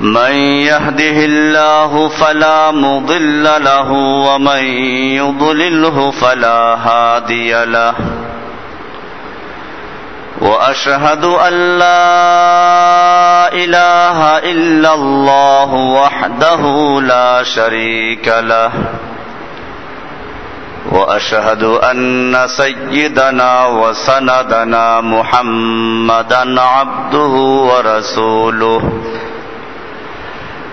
من يهده الله فلا مضل له ومن يضلله فلا هادي له. وأشهد أن لا إله إلا الله وحده لا شريك له. وأشهد أن سيدنا وسندنا محمدا عبده ورسوله.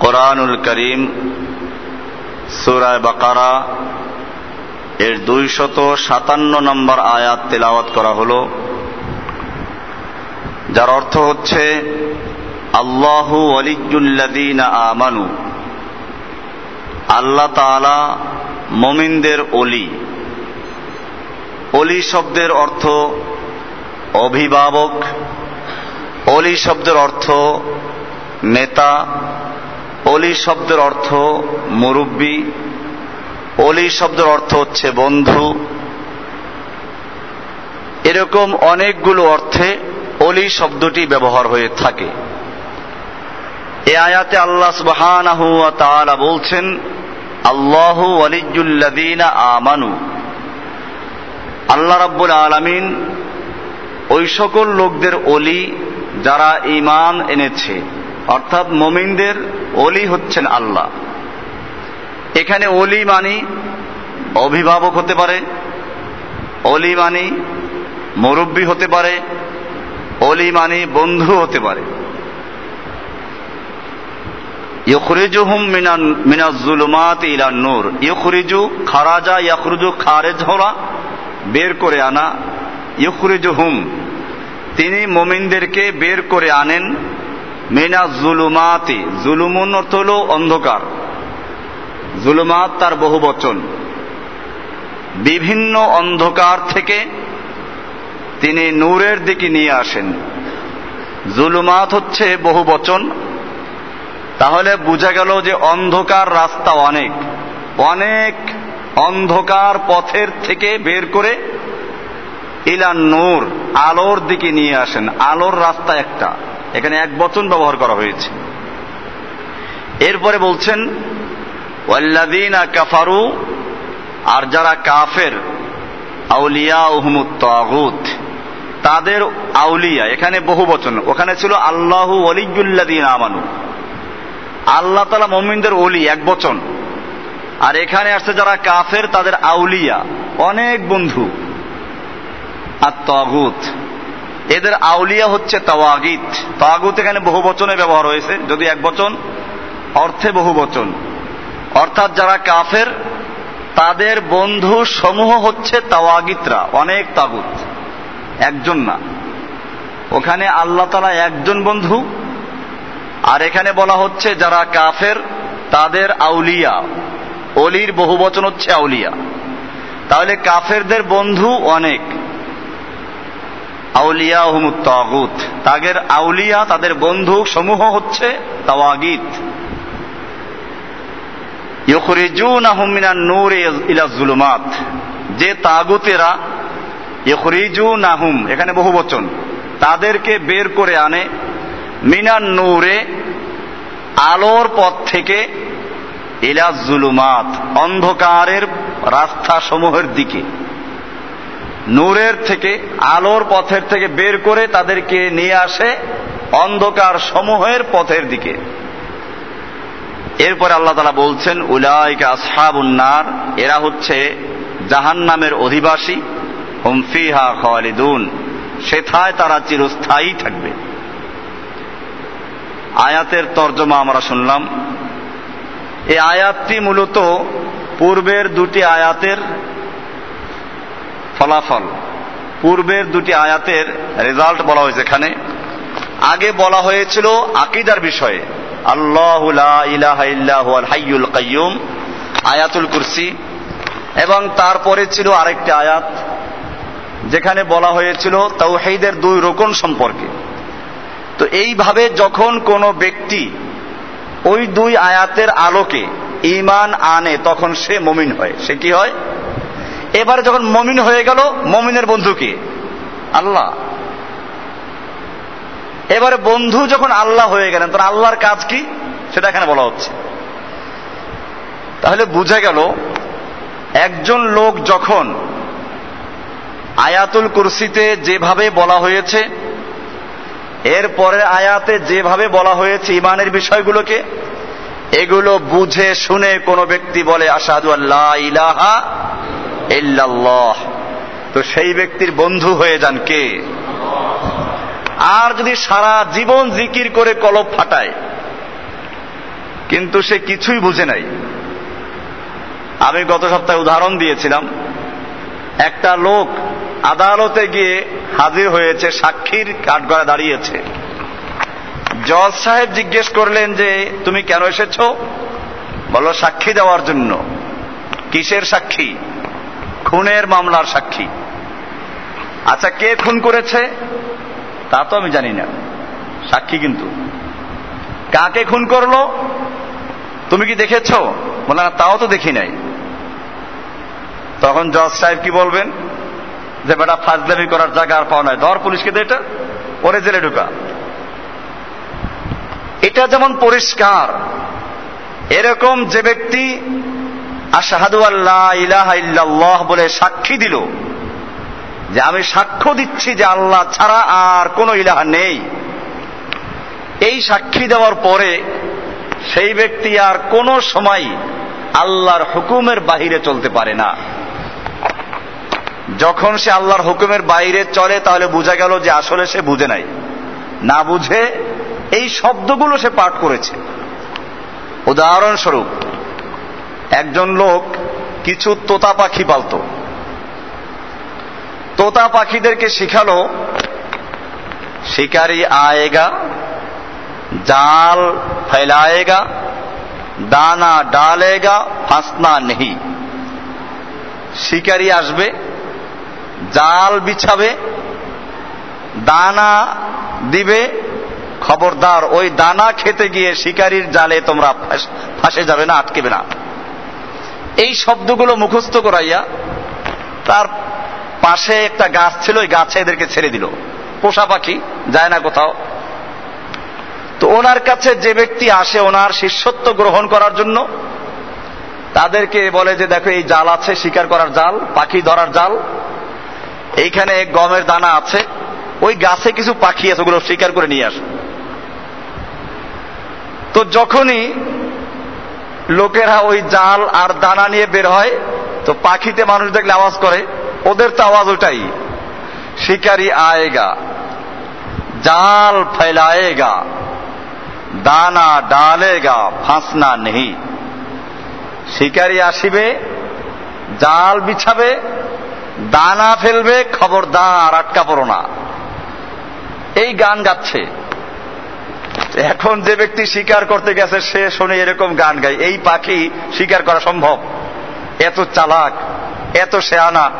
কোরআনুল করিম, সুরায় বাকারা, এর দুইশত সাতান্ন নম্বর আয়াত তেলাওয়াত করা হল, যার অর্থ হচ্ছে, আল্লাহু অলিজুল্লাদিন আমানু, আল্লাহ তালা মমিনদের অলি অলি শব্দের অর্থ অভিভাবক অলি শব্দের অর্থ নেতা অলি শব্দের অর্থ মুরব্বী, অলি শব্দের অর্থ হচ্ছে বন্ধু। এরকম অনেকগুলো অর্থে অলি শব্দটি ব্যবহার হয়ে থাকে। এ আয়াতে আল্লাহ সুবহানাহু বলছেন, আল্লাহু ওয়ালিজুল্লাযীনা আমানু। আল্লাহ রাব্বুল আলামিন ওই সকল লোকদের অলি যারা ঈমান এনেছে। অর্থাৎ মমিনদের অলি হচ্ছেন আল্লাহ। এখানে অলি মানি অভিভাবক হতে পারে অলি মানি মুরব্বী হতে পারে অলি মানি বন্ধু হতে পারে। ইয়খরিজুহুম মিনান, মিনাজ জুলুমাত ইলা নূর। ইয়খরিজু খারাজা, ইয়াখরুজু খারেজ হওয়া বের করে আনা। ইয়খরিজুহুম তিনি মোমিনদেরকে বের করে আনেন। মিনা জুলুমাতি, জুলুমুন অর্থ হল অন্ধকার। জুলুমাত তার বহু বচন। বিভিন্ন অন্ধকার থেকে তিনি নূরের দিকে নিয়ে আসেন। জুলুমাত হচ্ছে বহু বচন। তাহলে বোঝা গেল যে অন্ধকার রাস্তা অনেক। অনেক অন্ধকার পথের থেকে বের করে ইলান নূর, আলোর দিকে নিয়ে আসেন। আলোর রাস্তা একটা। এখানে এক বচন ব্যবহার করা হয়েছে। এরপরে বলছেন ওয়াল্লাদিনা কাফারু আর যারা কাফের আউলিয়া তাদের আউলিয়া, এখানে বহু বচন, ওখানে ছিল আল্লাহু আমানু। আল্লাহ তালা মমিনদের অলি এক বচন। আর এখানে আসছে যারা কাফের, তাদের আউলিয়া, অনেক বন্ধু। আর তাগুত এদের আউলিয়া হচ্ছে তাওয়াগিত তাগুত এখানে বহু বচনে ব্যবহার হয়েছে। যদি এক বচন, অর্থে বহু বচন। অর্থাৎ যারা কাফের, তাদের বন্ধু সমূহ হচ্ছে তাওয়াগিতরা অনেক তাগুত। একজন না। ওখানে আল্লাহ তালা একজন বন্ধু। আর এখানে বলা হচ্ছে যারা কাফের, তাদের আউলিয়া। অলির বহু বচন হচ্ছে আউলিয়া। তাহলে কাফেরদের বন্ধু অনেক। আউলিয়া তাদের আউলিয়া, তাদের বন্ধু সমূহ হচ্ছে তাওয়াগিত। ইখরিজুনাহুম মিনান নূর ইলা জুলুমাত। যে তাগুতেরা ইখরিজুনাহুম এখানে বহু বচন, তাদেরকে বের করে আনে মিনান নূরে আলোর পথ থেকে ইলা জুলুমাত, অন্ধকারের রাস্তা সমূহের দিকে। নূরের থেকে, আলোর পথের থেকে বের করে তাদেরকে নিয়ে আসে অন্ধকার সমূহের পথের দিকে। এরপরে আল্লাহ তালা বলছেন, উলাইকা আসহাবুন্নার এরা হচ্ছে জাহান নামের অধিবাসী হুমফিহা খালিদুন, সেথায় তারা চিরস্থায়ী থাকবে। আয়াতের তর্জমা আমরা শুনলাম। এই আয়াতটি মূলত পূর্বের দুটি আয়াতের ফলাফল। পূর্বের দুটি আয়াতের রেজাল্ট বলা হয়েছে এখানে। আগে বলা হয়েছিল আকিদার বিষয়ে। আল্লাহ হাইয়ুল কাইয়ুম, আয়াতুল কুরসি। এবং তারপরে ছিল আরেকটি আয়াত, যেখানে বলা হয়েছিল তাও তাওহিদের দুই রোকন সম্পর্কে। তো এইভাবে যখন কোনো ব্যক্তি ওই দুই আয়াতের আলোকে ইমান আনে, তখন সে মমিন হয়। সে কি হয়? এবারে যখন মমিন হয়ে গেল, মমিনের বন্ধু কে? আল্লাহ। এবারে বন্ধু যখন আল্লাহ হয়ে গেলেন তখন আল্লাহর কাজ কি? সেটা এখানে বলা হচ্ছে। তাহলে বুঝে গেল, একজন লোক যখন আয়াতুল কুরসিতে যেভাবে বলা হয়েছে, এর পরের আয়াতে যেভাবে বলা হয়েছে ইমানের বিষয়গুলোকে, এগুলো বুঝে শুনে কোনো ব্যক্তি বলে আসাদু আল্লাহ ইলাহা ইল্লাল্লাহ। তো সেই ব্যক্তির বন্ধু হয়ে যান কে? আর যদি সারা জীবন জিকির করে কলব ফাটায়, কিন্তু সে কিছুই বুঝে নাই। আমি গত সপ্তাহে উদাহরণ দিয়েছিলাম, একটা লোক আদালতে গিয়ে হাজির হয়েছে, সাক্ষীর কাঠগড়া দাঁড়িয়েছে। জজ সাহেব জিজ্ঞেস করলেন যে, তুমি কেন এসেছ? বলো সাক্ষী দেওয়ার জন্য। কিসের সাক্ষী? খুনের মামলার সাক্ষী। আচ্ছা কে খুন করেছে? তা তো আমি জানি না। সাক্ষী কিন্তু। কাকে খুন করল? তুমি কি দেখেছ? বলে না, তাও তো দেখি নাই। তখন জজ সাহেব কি বলবেন? যে, বেটা, ফাজলামি করার জায়গা আর পাওয়া নয় ধর পুলিশকে দে এটা, ওরে জেলে ঢুকা। এটা যেমন পরিষ্কার, এরকম যে ব্যক্তি আশাহাদু আল্লাহ ইলাহা ইল্লাল্লাহ বলে সাক্ষী দিল যে আমি সাক্ষ্য দিচ্ছি যে আল্লাহ ছাড়া আর কোনো ইলাহা নেই। এই সাক্ষী দেওয়ার পরে সেই ব্যক্তি আর কোনো সময় আল্লাহর হুকুমের বাহিরে চলতে পারে না। যখন সে আল্লাহর হুকুমের বাইরে চলে, তাহলে বোঝা গেল যে আসলে সে বুঝে নাই। না বুঝে এই শব্দগুলো সে পাঠ করেছে। উদাহরণস্বরূপ একজন লোক কিছু তোতা পাখি পালত। তোতা পাখিদেরকে শিখালো, শিকারি আয়েগা, জাল ফেলাएगा দানা ডালেগা, ফাঁসনা নেহি। শিকারি আসবে, জাল বিছাবে, দানা দিবে, খবরদার, ওই দানা খেতে গিয়ে শিকারির জালে তোমরা ফাঁসে যাবে না, আটকেবে না। এই শব্দগুলো মুখস্থ করাইয়া তার পাশে একটা গাছ ছিল, ওই গাছে এদেরকে ছেড়ে দিল। পোষা পাখি, যায় না কোথাও। তো ওনার কাছে যে ব্যক্তি আসে ওনার শিষ্যত্ব গ্রহণ করার জন্য, তাদেরকে বলে যে, দেখো, এই জাল আছে, শিকার করার জাল, পাখি ধরার জাল। এইখানে গমের দানা আছে, ওই গাছে কিছু পাখি আছে, ওগুলো শিকার করে নিয়ে আস। তো যখনই লোকেরা ওই জাল আর দানা নিয়ে বের হয়, তো পাখিতে মানুষ দেখলে আওয়াজ করে, ওদের তো আওয়াজ ওটাই, শিকারি আয়েগা, জাল ফেলাएगा দানা ডালেগা, ফাঁসনা নেই। শিকারি আসিবে, জাল বিছাবে, দানা ফেলবে, খবরদার আটকা পড়ো না। এই গান গাচ্ছে। এখন যে ব্যক্তি শিকার করতে গেছে, সে শুনে এরকম গান গায়। এই পাখি শিকার করা সম্ভব? এত চালাক, এত শেয়ানা।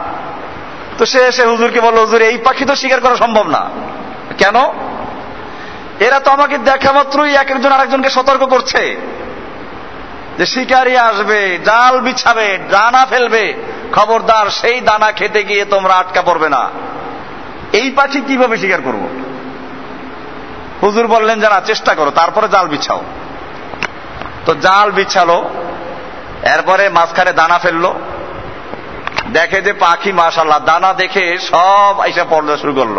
তো সে এসে হুজুরকে বলল, হুজুর, এই পাখি তো শিকার করা সম্ভব না। কেন? এরা তো আমাকে দেখা মাত্রই এক একজন আরেকজনকে সতর্ক করছে যে শিকারি আসবে, জাল বিছাবে দানা ফেলবে। খবরদার, সেই দানা খেতে গিয়ে তোমরা আটকা পড়বে না। এই পাখি কীভাবে শিকার করব? হুজুর বললেন যে না চেষ্টা করো, তারপরে জাল বিছাও। তো জাল বিছালো, এরপরে মাঝখানে দানা ফেলল। দেখে যে পাখি মাশাল্লাহ দানা দেখে সব আইসা পড়তে শুরু করল।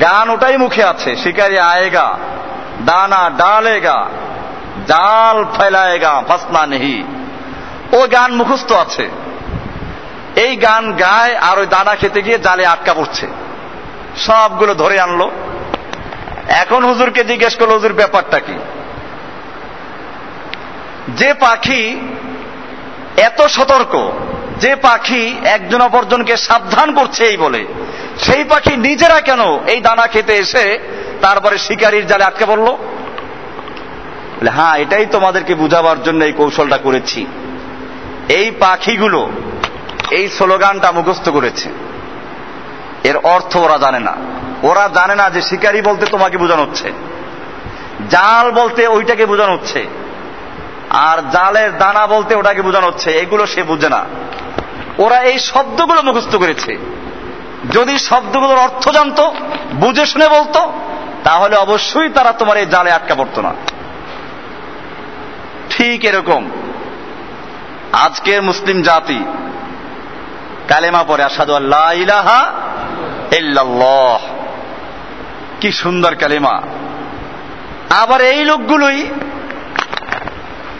গান ওটাই মুখে আছে, শিকারি আয়েগা, দানা ডালেগা, জাল ফেলায়েগা ফাসনা নেহি ও গান মুখস্থ আছে। এই গান গায় আর ওই দানা খেতে গিয়ে জালে আটকা পড়ছে। সবগুলো ধরে আনলো। এখন হুজুরকে জিজ্ঞেস করল, হুজুর, ব্যাপারটা কি? যে পাখি এত সতর্ক, যে পাখি একজন অপরজনকে সাবধান করছে এই বলে, সেই পাখি নিজেরা কেন এই দানা খেতে এসে তারপরে শিকারির জালে আটকে পড়ল? হ্যাঁ এটাই তোমাদেরকে বুঝাবার জন্য এই কৌশলটা করেছি। এই পাখিগুলো এই স্লোগানটা মুখস্থ করেছে। এর অর্থ ওরা জানে না। ওরা জানে না যে শিকারী বলতে তোমাকে বোঝানো হচ্ছে। জাল বলতে ওইটাকে বোঝানো হচ্ছে। আর জালের দানা বলতে ওটাকে বোঝানো হচ্ছে। এগুলো সে বুঝে না। ওরা এই শব্দগুলো মুখস্থ করেছে। যদি শব্দগুলোর অর্থ জানতো, বুঝে শুনে বলতো, তাহলে অবশ্যই তারা তোমার এই জালে আটকা পড়তো না। ঠিক এরকম। আজকের মুসলিম জাতি কালেমা পরে আসাদু আল্লাহ কি সুন্দর কালেমা। আবার এই লোকগুলোই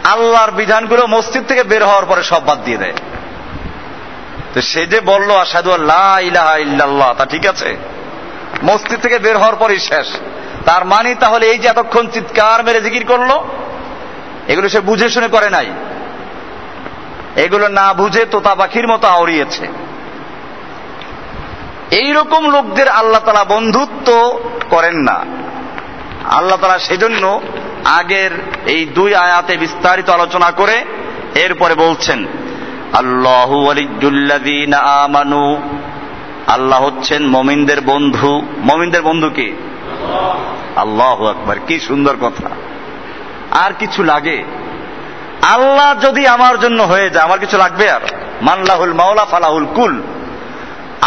আল্লাহর বিধানগুলো মসজিদ থেকে বের হওয়ার পরে সব বাদ দিয়ে দেয়। তো সে যে বলল আসাদু আল্লাহ ইল্লাল্লাহ তা ঠিক আছে। মসজিদ থেকে বের হওয়ার পরই শেষ। তার মানে তাহলে এই যে এতক্ষণ চিৎকার মেরে জিকির করল, এগুলো সে বুঝে শুনে করে নাই। এগুলো না বুঝে তোতা পাখির মতো আওড়িয়েছে। এইরকম লোকদের আল্লাহ তালা বন্ধুত্ব করেন না। আল্লাহ তালা সেজন্য আগের এই দুই আয়াতে বিস্তারিত আলোচনা করে এরপরে বলছেন, আল্লাহু আমানু। আল্লাহ হচ্ছেন মমিনদের বন্ধু। মমিনদের বন্ধু কি? আল্লাহ আকবার, কি সুন্দর কথা। আর কিছু লাগে? আল্লাহ যদি আমার জন্য হয়ে যায়, আমার কিছু লাগবে আর? মানলাহুল মাওলা ফালাহুল কুল।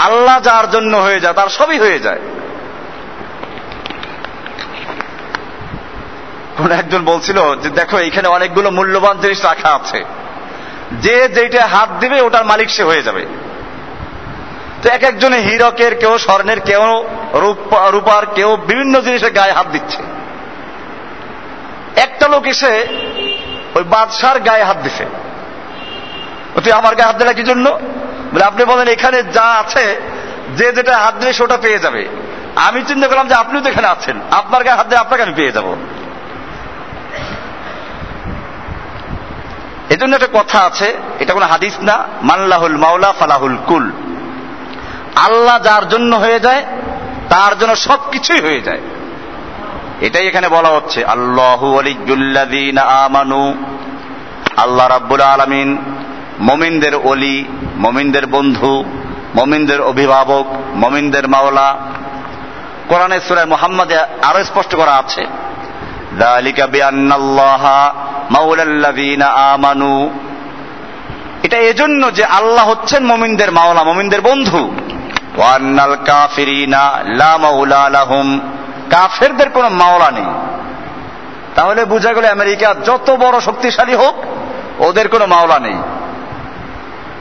আল্লাহ যার জন্য হয়ে যায়, তার সবই হয়ে যায়। কোন একজন বলছিল যে, দেখো, এখানে অনেকগুলো মূল্যবান জিনিস রাখা আছে। যে যেটা হাত দিবে, ওটার মালিক সে হয়ে যাবে। তো এক একজনে হীরকের কেউ, স্বর্ণের কেউ রূপার কেউ, বিভিন্ন জিনিসের গায়ে হাত দিচ্ছে। একটা লোক এসে ওই বাদশার গায়ে হাত দিছে। তুই আমার গায়ে হাত দিলা কি জন্য? বলে, আপনি বলেন, এখানে যা আছে, যে যেটা হাত দিলে সেটা পেয়ে যাবে। আমি চিন্তা করলাম যে আপনিও তো এখানে আছেন। আপনার গায়ে হাত দিয়ে আপনাকে আমি পেয়ে যাব। এজন্য একটা কথা আছে, এটা কোনো হাদিস না মাল্লাহুল মাওলা ফালাহুল কুল। আল্লাহ যার জন্য হয়ে যায়, তার জন্য সবকিছুই হয়ে যায়। এটাই এখানে বলা হচ্ছে, আল্লাহু আমানু, আল্লাহ রাব্বুল আলমিন মমিনদের অলি মমিনদের বন্ধু, মমিনদের অভিভাবক, মমিনদের মাওলা। কোরআনের সুরায় মোহাম্মদে আরও স্পষ্ট করা আছে আমানু। এটা এজন্য যে আল্লাহ হচ্ছেন মমিনদের মাওলা, মমিনদের বন্ধু। ওয়ান্নাল কাফিরিনা লা লাহুম। কাফেরদের কোনো মাওলা নেই। তাহলে বোঝা গেল আমেরিকা যত বড় শক্তিশালী হোক, ওদের কোনো মাওলা নেই।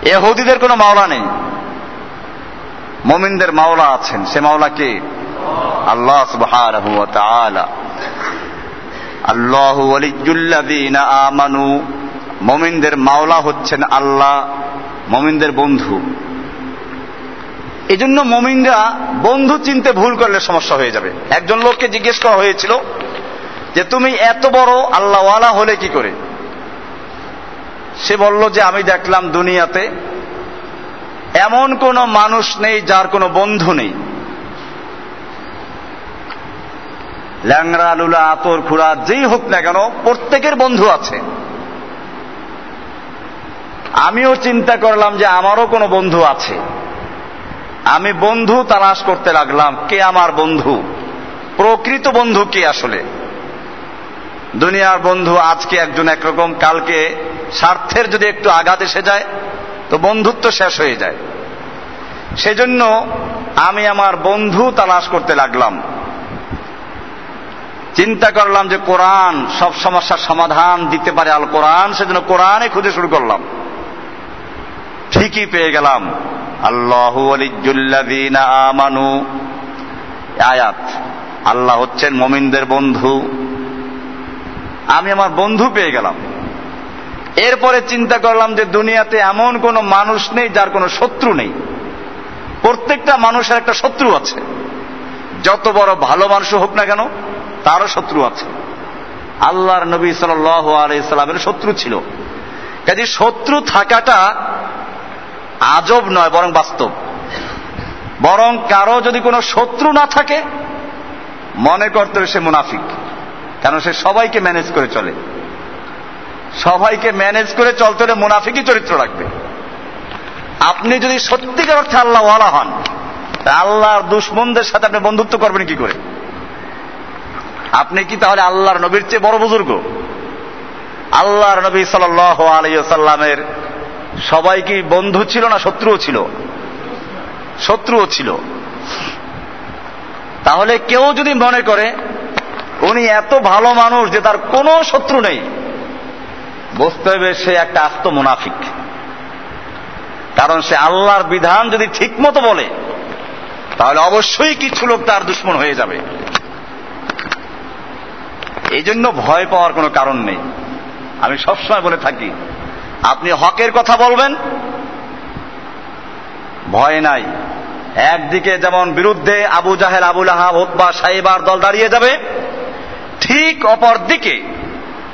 এহুদিদের কোনো মাওলা নেই। মমিনদের মাওলা আছেন। সে মাওলা কে? আল্লাহ আল্লাহু আমানু। মমিনদের মাওলা হচ্ছেন আল্লাহ, মমিনদের বন্ধু। এই জন্য মমিনরা বন্ধু চিনতে ভুল করলে সমস্যা হয়ে যাবে। একজন লোককে জিজ্ঞেস করা হয়েছিল যে, তুমি এত বড় আল্লাহওয়ালা হলে কি করে? সে বলল যে আমি দেখলাম দুনিয়াতে এমন কোন মানুষ নেই যার কোনো বন্ধু নেই। ল্যাংরা লুলা, আতর, খুড়া, যেই হোক না কেন, প্রত্যেকের বন্ধু আছে। আমিও চিন্তা করলাম যে আমারও কোনো বন্ধু আছে। আমি বন্ধু তালাশ করতে লাগলাম, কে আমার বন্ধু? প্রকৃত বন্ধু কে আসলে? দুনিয়ার বন্ধু আজকে একজন একরকম, কালকে স্বার্থের যদি একটু আঘাত এসে যায়, তো বন্ধুত্ব শেষ হয়ে যায়। সেজন্য আমি আমার বন্ধু তালাশ করতে লাগলাম। চিন্তা করলাম যে কোরআন সব সমস্যার সমাধান দিতে পারে আল কোরআন, সেজন্য কোরআনে খুঁজে শুরু করলাম। ঠিকই পেয়ে গেলাম। আল্লাহ আমানু। আয়াত, আল্লাহ হচ্ছেন মমিনদের বন্ধু। আমি আমার বন্ধু পেয়ে গেলাম। এরপরে চিন্তা করলাম যে দুনিয়াতে এমন কোন মানুষ নেই যার কোনো শত্রু নেই। প্রত্যেকটা মানুষের একটা শত্রু আছে। যত বড় ভালো মানুষ হোক না কেন, তারও শত্রু আছে। আল্লাহর নবী সাল আলাইসাল্লামের শত্রু ছিল। কাজে শত্রু থাকাটা আজব নয়, বরং বাস্তব। বরং কারও যদি কোনো শত্রু না থাকে, মনে করতে সে মুনাফিক। কারণ সে সবাইকে ম্যানেজ করে চলে। সবাইকে ম্যানেজ করে চলতে হলে মুনাফিকই চরিত্র রাখবে আপনি যদি সত্যিকার অর্থে আল্লাহ ওয়ালা হন আল্লাহর দুশ্মনদের সাথে আপনি বন্ধুত্ব করবেন কি করে? আপনি কি তাহলে আল্লাহর নবীর চেয়ে বড় বুজুর্গ? আল্লাহর নবী সাল আলাইসাল্লামের সবাই কি বন্ধু ছিল না শত্রুও ছিল? শত্রুও ছিল। তাহলে কেউ যদি মনে করে উনি এত ভালো মানুষ যে তার কোনো শত্রু নেই। বুঝতে হবে সে একটা আস্ত মুনাফিক। কারণ সে আল্লাহর বিধান যদি ঠিক মতো বলে, তাহলে অবশ্যই কিছু লোক তার দুশ্মন হয়ে যাবে। এই জন্য ভয় পাওয়ার কোনো কারণ নেই। আমি সবসময় বলে থাকি, আপনি হকের কথা বলবেন, ভয় নাই। একদিকে যেমন বিরুদ্ধে আবু জাহেল আবুল আহাব বা সাহেবার দল দাঁড়িয়ে যাবে ঠিক অপর দিকে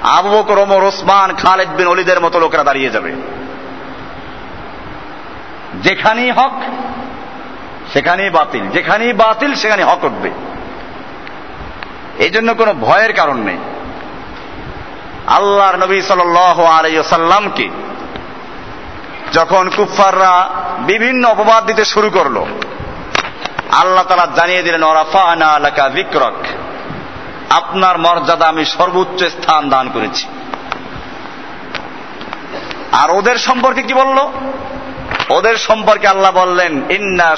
আবু বকর, ওমর, ওসমান, খালেদ বিন অলিদের মতো লোকেরা দাঁড়িয়ে যাবে। যেখানেই হক, সেখানেই বাতিল। যেখানেই বাতিল সেখানে হক উঠবে। এই জন্য কোনো ভয়ের কারণ নেই। আল্লাহর নবী সাল আলাইসাল্লামকে যখন কুফাররা বিভিন্ন অপবাদ দিতে শুরু করল, আল্লাহ তালা জানিয়ে দিলেন ওরাফা আলাকা বিক্রক আপনার মর্যাদা আমি সর্বোচ্চ স্থান দান করেছি। আর ওদের সম্পর্কে কি বলল? ওদের সম্পর্কে আল্লাহ বললেন, ইন্না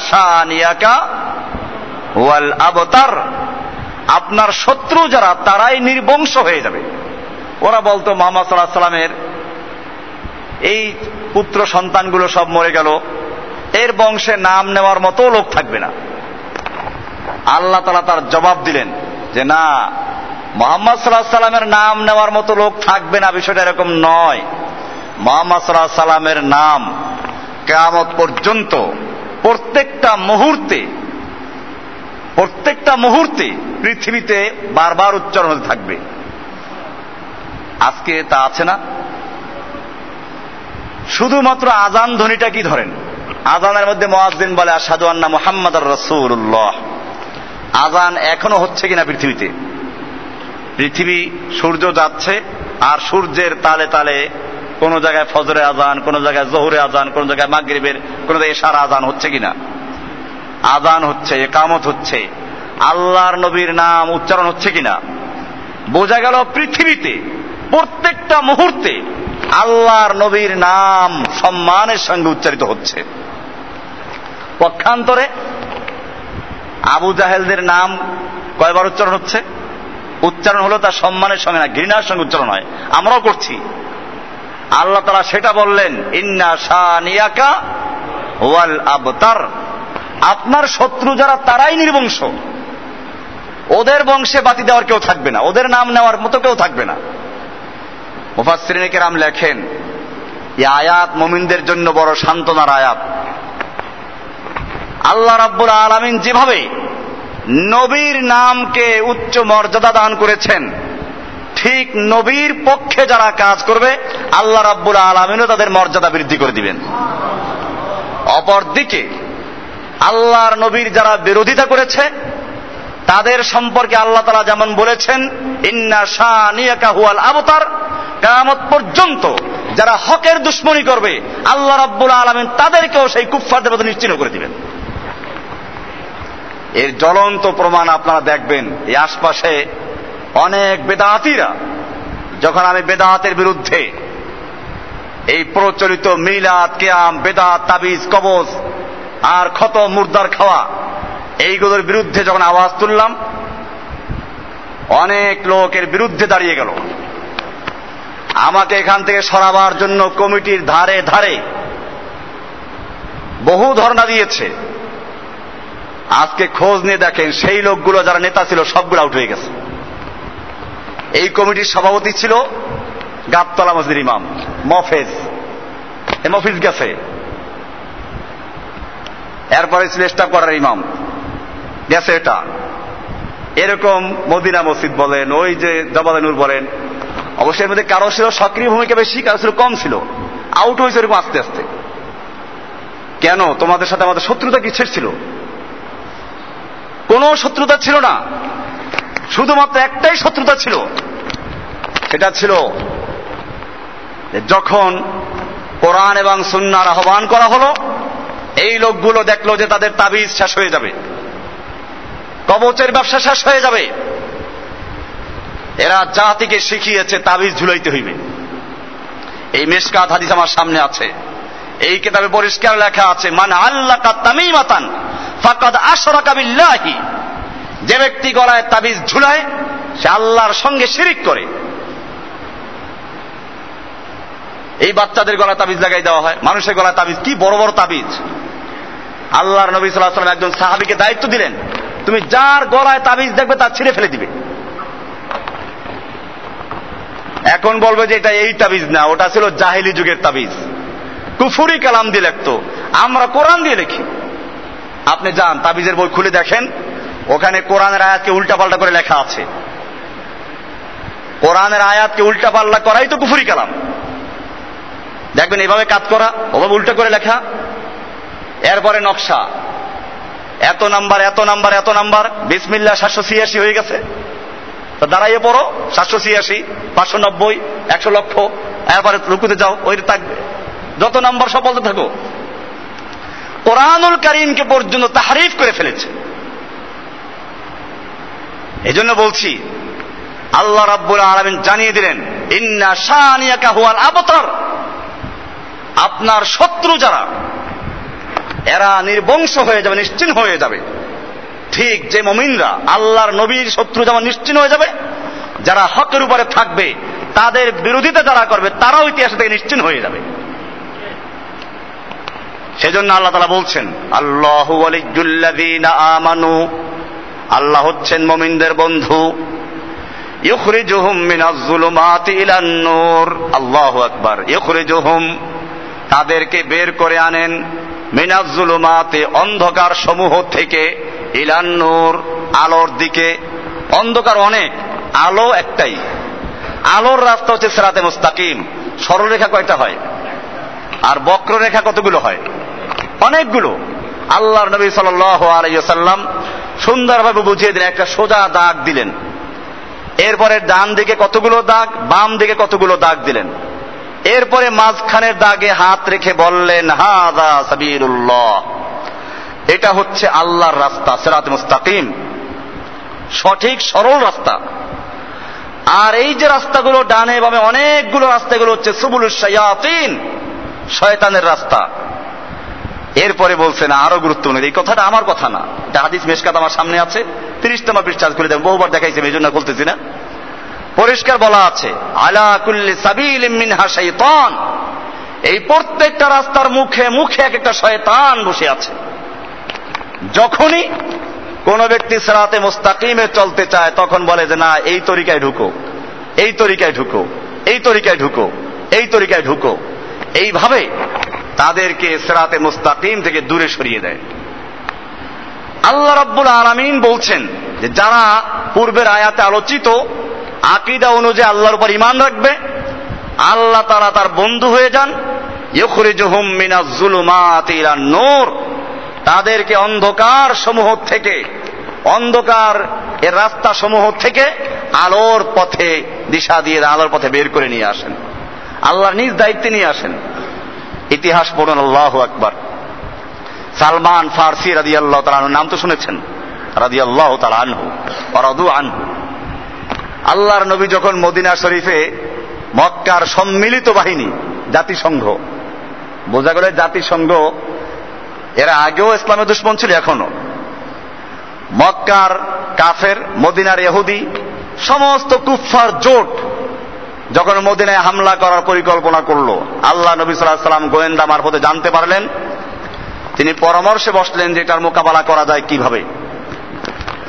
ওয়াল আবতার। আপনার শত্রু যারা, তারাই নির্বংশ হয়ে যাবে। ওরা বলতো, মোহাম্মদ সাল্লাহ সাল্লামের এই পুত্র সন্তানগুলো সব মরে গেল। এর বংশে নাম নেওয়ার মতো লোক থাকবে না। আল্লাহ তালা তার জবাব দিলেন যে, না মোহাম্মদ সাল্লাহ সাল্লামের নাম নেওয়ার মতো লোক থাকবে না, বিষয়টা এরকম নয়। মোহাম্মদ সাল্লাহ সাল্লামের নাম কেয়ামত পর্যন্ত প্রত্যেকটা মুহূর্তে প্রত্যেকটা মুহূর্তে পৃথিবীতে বারবার উচ্চারণ হতে থাকবে। আজকে তা আছে না? শুধুমাত্র আজান ধ্বনিটা কি ধরেন? আজানের মধ্যে মোয়াজ্জিন বলে আসাদু আন্না মোহাম্মদ রসুল্লাহ আজান এখনও হচ্ছে কিনা পৃথিবীতে? পৃথিবী সূর্য যাচ্ছে আর সূর্যের তালে তালে কোন জায়গায় ফজরে আজান কোন জায়গায় জহুরে আজান কোন জায়গায় মাগরিবের, কোন জায়গায় সারা আজান হচ্ছে কিনা? আজান হচ্ছে কামত হচ্ছে, আল্লাহর নবীর নাম উচ্চারণ হচ্ছে কিনা? বোঝা গেল পৃথিবীতে, প্রত্যেকটা মুহূর্তে আল্লাহর নবীর নাম সম্মানের সঙ্গে উচ্চারিত হচ্ছে। পক্ষান্তরে আবু জাহেলদের নাম কয়বার উচ্চারণ হচ্ছে? উচ্চারণ হলো তার সম্মানের সঙ্গে না, ঘৃণার সঙ্গে উচ্চারণ হয়। আমরাও করছি। আল্লাহ তারা সেটা বললেন, ইন্না ওয়াল আবতার। আপনার শত্রু যারা, তারাই নির্বংশ। ওদের বংশে বাতি দেওয়ার কেউ থাকবে না। ওদের নাম নেওয়ার মতো কেউ থাকবে না। মুফাসরিনে রাম লেখেন এই আয়াত মমিনদের জন্য বড় সান্ত্বনার আয়াত। আল্লাহ রাব্বুল আলমিন যেভাবে নবীর নামকে উচ্চ মর্যাদা দান করেছেন। ঠিক নবীর পক্ষে যারা কাজ করবে, আল্লাহ রাব্বুল আলমিনও তাদের মর্যাদা বৃদ্ধি করে দিবেন। অপরদিকে, আল্লাহর নবীর যারা বিরোধিতা করেছে, তাদের সম্পর্কে আল্লাহ তালা যেমন বলেছেন, ইন্না শাহিয়াকা হুয়াল আবতার কামত পর্যন্ত যারা হকের দুশ্মনী করবে, আল্লাহ রাব্বুল আলমিন তাদেরকেও সেই কুফফারদের মতো নিশ্চিন্ন করে দিবেন। এর জ্বলন্ত প্রমাণ আপনারা দেখবেন এই আশপাশে অনেক বেদাতিরা, যখন আমি বেদাতের বিরুদ্ধে এই প্রচলিত মিলাদ, কেয়াম, বেদাত, তাবিজ, কবজ আর ক্ষত, মুর্দার খাওয়া, এইগুলোর বিরুদ্ধে যখন আওয়াজ তুললাম, অনেক লোকের বিরুদ্ধে দাঁড়িয়ে গেল। আমাকে এখান থেকে সরাবার জন্য কমিটির ধারে ধারে বহু ধর্ণা দিয়েছে। আজকে খোঁজ নিয়ে দেখেন সেই লোকগুলো, যারা নেতা ছিল, সবগুলো আউট হয়ে গেছে। এই কমিটির সভাপতি ছিল গাবতলা মসজিদ ইমাম, মফেজ। মফিজ গেছে। এরপরে ছিল স্টাফ করার ইমাম। গেছে এটা। এরকম মদিনা মসজিদ বলেন, ওই যে জবাদানুর বলেন অবশ্যই এর মধ্যে কারও ছিল, সক্রিয় ভূমিকা বেশি, কারও ছিল কম ছিল। আউট হয়েছে এরকম আস্তে আস্তে। কেন? তোমাদের সাথে আমাদের শত্রুতা কিসের ছিল? কোনো শত্রুতা ছিল না। শুধুমাত্র একটাই শত্রুতা ছিল। সেটা ছিল যখন কোরআন এবং সুন্নার আহ্বান করা হলো, এই লোকগুলো দেখল যে তাদের তাবিজ শেষ হয়ে যাবে। কবচের ব্যবসা শেষ হয়ে যাবে। এরা জাতিকে শিখিয়েছে তাবিজ ঝুলাইতে হইবে। এই মেশকাত হাদিস আমার সামনে আছে। এই কিতাবে পরিষ্কার লেখা আছে, মান আল্লাহ তামিমাতান ফাকাদ আশরাকা বিল্লাহি। যে ব্যক্তি গলায় তাবিজ ঝুলায়, সে আল্লাহর সঙ্গে শিরিক করে। এই বাচ্চাদের গলায় তাবিজ লাগাই দেওয়া হয়। মানুষের গলায় তাবিজ, কি বড় বড় তাবিজ। আল্লাহর নবী সাল্লাহ একজন সাহাবিকে দায়িত্ব দিলেন, তুমি যার গলায় তাবিজ দেখবে তার ছিঁড়ে ফেলে দিবে। এখন বলবে যে এটা এই তাবিজ না, ওটা ছিল জাহেলি যুগের তাবিজ। কুফুরি কালাম দিয়ে লিখতো। আমরা কোরআন দিয়ে লিখি। আপনি যান, তাবিজের বই খুলে দেখেন। ওখানে কোরআনের আয়াতকে উল্টাপাল্টা করে লেখা আছে। কোরআনের আয়াতকে উল্টাপাল্টা করাই তো কুফুরি কালাম। দেখবেন এভাবে কাজ করা, ওভাবে উল্টা করে লেখা। এরপরে নকশা। এত নাম্বার এত নাম্বার এত নাম্বার। বিসমিল্লা সাতশো ছিয়াশি হয়ে গেছে। তো দাঁড়াইয়ে পড়ো, সাতশো ছিয়াশি, পাঁচশো নব্বই, একশো লক্ষ। এরপরে রুকুতে যাও, ওই থাকবে। যত নাম্বার সব বলতে থাকো কোরআনুল করিমকে পর্যন্ত তাহারিফ করে ফেলেছে। এই জন্য বলছি, আল্লাহ রাব্বুল আলমিন জানিয়ে দিলেন, ইন্না শাহানিয়াকা হুয়াল আবতার। আপনার শত্রু যারা, এরা নির্বংশ হয়ে যাবে নিশ্চিন হয়ে যাবে। ঠিক যে মমিনরা আল্লাহর নবীর শত্রু যেমন নিশ্চিন হয়ে যাবে, যারা হকের উপরে থাকবে, তাদের বিরোধিতা যারা করবে, তারাও ইতিহাস থেকে নিশ্চিন হয়ে যাবে। সেজন্য আল্লাহ তালা বলছেন, আল্লাহ আমানু। আল্লাহ হচ্ছেন মমিনদের বন্ধু। আল্লাহু তাদেরকে বের করে আনেন মিনাজ-জুলুমাতে অন্ধকার সমূহ থেকে ইলান্নুর আলোর দিকে। অন্ধকার অনেক, আলো একটাই। আলোর রাস্তা হচ্ছে সেরাতে মুস্তাকিম। সরলরেখা কয়টা হয়? আর বক্ররেখা কতগুলো হয়? অনেকগুলো। আল্লাহর নবী সাল আলাইসাল্লাম সুন্দরভাবে বুঝিয়ে দিলেন, একটা সোজা দাগ দিলেন। এরপরে ডান দিকে কতগুলো দাগ, বাম দিকে কতগুলো দাগ দিলেন। এরপরে মাঝখানের দাগে হাত রেখে বললেন হাদা সাবিরুল্লাহ এটা হচ্ছে আল্লাহর রাস্তা, সেরাত মুস্তাকিম। সঠিক, সরল রাস্তা। আর এই যে রাস্তাগুলো, ডানে বামে অনেকগুলো রাস্তাগুলো হচ্ছে সুবুল শায়াতিন, শয়তানের রাস্তা। এরপরে বলছেন, আরও গুরুত্বপূর্ণ এই কথাটা আমার কথা না। এটা হাদিস মেশকাত আমার সামনে আছে। তিরিশ নম্বর পৃষ্ঠা করে দেবেন বহুবার দেখাইছে এই জন্য বলতেছি না। পরিষ্কার বলা আছে, আলা কুল্লি সাবিল মিনহা শাইতান। এই প্রত্যেকটা রাস্তার মুখে মুখে এক একটা শয়তান বসে আছে। যখনই কোন ব্যক্তি সেরাতে মোস্তাকিমে চলতে চায়, তখন বলে যে, না, এই তরিকায় ঢুকো। এই তরিকায় ঢুকো। এই তরিকায় ঢুকো। এই তরিকায় ঢুকো। এইভাবে তাদেরকে সেরাতে মুস্তাকিম থেকে দূরে সরিয়ে দেয়। আল্লাহ রাব্বুল আলামিন বলছেন যে যারা পূর্বের আয়াতে আলোচিত আকিদা অনুযায়ী আল্লাহর উপর ইমান রাখবে, আল্লাহ তারা তার বন্ধু হয়ে যান। নূর। তাদেরকে অন্ধকার সমূহ থেকে, অন্ধকার এর রাস্তা সমূহ থেকে আলোর পথে, দিশা দিয়ে আলোর পথে বের করে নিয়ে আসেন। আল্লাহ নিজ দায়িত্বে নিয়ে আসেন। ইতিহাস পড়ুন, আল্লাহ আকবার। সালমান ফার্সি রাদি আল্লাহ তালানহু নাম তো শুনেছেন? রাদি আল্লাহ তালানহু অরদু আনহু। আল্লাহর নবী যখন মদিনা শরীফে মক্কার সম্মিলিত বাহিনী, জাতিসংঘ, বোঝা গেলে জাতিসংঘ, এরা আগেও ইসলামের দুশ্মন ছিল, এখনও। মক্কার কাফের, মদিনার ইহুদি, সমস্ত কুফফার জোট যখন মদিনায় হামলা করার পরিকল্পনা করল, আল্লাহ নবী সাল্লাহ সাল্লাম গোয়েন্দা মারফতে জানতে পারলেন, তিনি পরামর্শে বসলেন যে এটার মোকাবেলা করা যায় কীভাবে।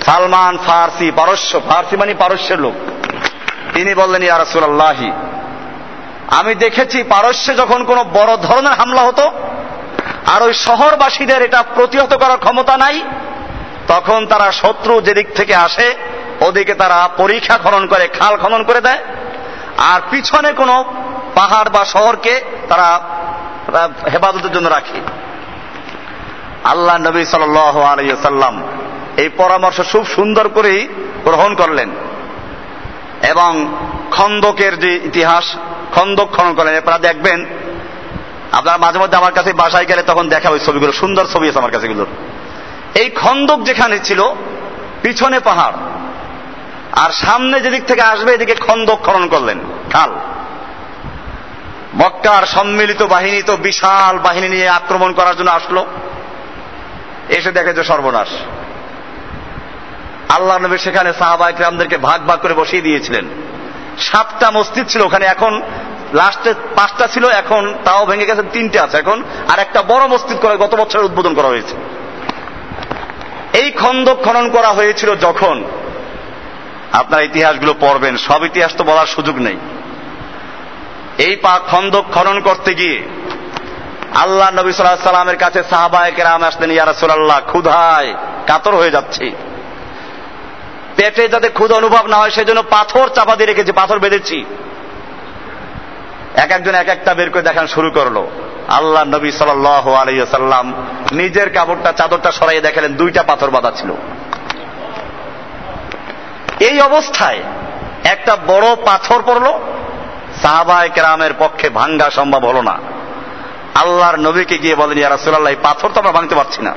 সালমান ফার্সি, পারস্য, ফার্সি মানে পারস্যের লোক। তিনি বললেন, ইয়া রাসূলুল্লাহি, আমি দেখেছি পারস্যে যখন কোনো বড় ধরনের হামলা হতো, আর ওই শহরবাসীদের এটা প্রতিহত করার ক্ষমতা নাই, তখন তারা শত্রু যেদিক থেকে আসে, ওদিকে তারা পরীক্ষা খনন করে, খাল খনন করে দেয় আর পিছনে কোনো পাহাড় বা শহরকে তারা হেফাজতের জন্য রাখে। আল্লাহ নবী সাল্লাম এই পরামর্শ খুব সুন্দর করেই গ্রহণ করলেন। এবং খন্দকের যে ইতিহাস, খন্দক খনন করলেন। আপনারা দেখবেন, আপনারা মাঝে মধ্যে আমার কাছে বাসায় গেলে তখন দেখা ওই ছবিগুলো, সুন্দর ছবি আছে আমার কাছে এই খন্দক যেখানে ছিল, পিছনে পাহাড় আর সামনে যেদিক থেকে আসবে, এদিকে খন্দক খনন করলেন। খাল। মক্কার সম্মিলিত বাহিনী তো বিশাল বাহিনী নিয়ে আক্রমণ করার জন্য আসলো। এসে দেখে যে সর্বনাশ। আল্লাহ নবী সেখানে সাহাবা ইকরামদেরকে ভাগ ভাগ করে বসিয়ে দিয়েছিলেন। সাতটা মসজিদ ছিল, ওখানে এখন লাস্টে পাঁচটা ছিল, এখন তাও ভেঙে গেছে, তিনটে আছে এখন, আর একটা বড় মসজিদ করে গত বছর উদ্বোধন করা হয়েছে। এই খন্দক খনন করা হয়েছিল যখন আপনার ইতিহাসগুলো পড়বেন। সব ইতিহাস তো বলার সুযোগ নেই। এই পা খন্দক খনন করতে গিয়ে আল্লাহ নবী সাল্লাহ সাল্লামের কাছে সাহাবায়ক রাম আসলেন ইয়ারাসুল্লাহ ক্ষুধায়, কাতর হয়ে যাচ্ছে। পেটে যাতে ক্ষুধ অনুভব না হয়, সেজন্য পাথর চাপা দিয়ে রেখেছি, পাথর বেঁধেছি। এক একজন এক একটা বের করে দেখান শুরু করল। আল্লাহ নবী সাল আলাইসাল্লাম নিজের কাপড়টা, চাদরটা সরাইয়ে দেখালেন, দুইটা পাথর বাঁধা ছিল। এই অবস্থায় একটা বড় পাথর পড়ল। সাহাবায় কেরামের পক্ষে ভাঙ্গা সম্ভব হলো না। আল্লাহর নবীকে গিয়ে বলেন, ইয়া রাসূলুল্লাহ, এই পাথর তো আমরা ভাঙতে পারছি না।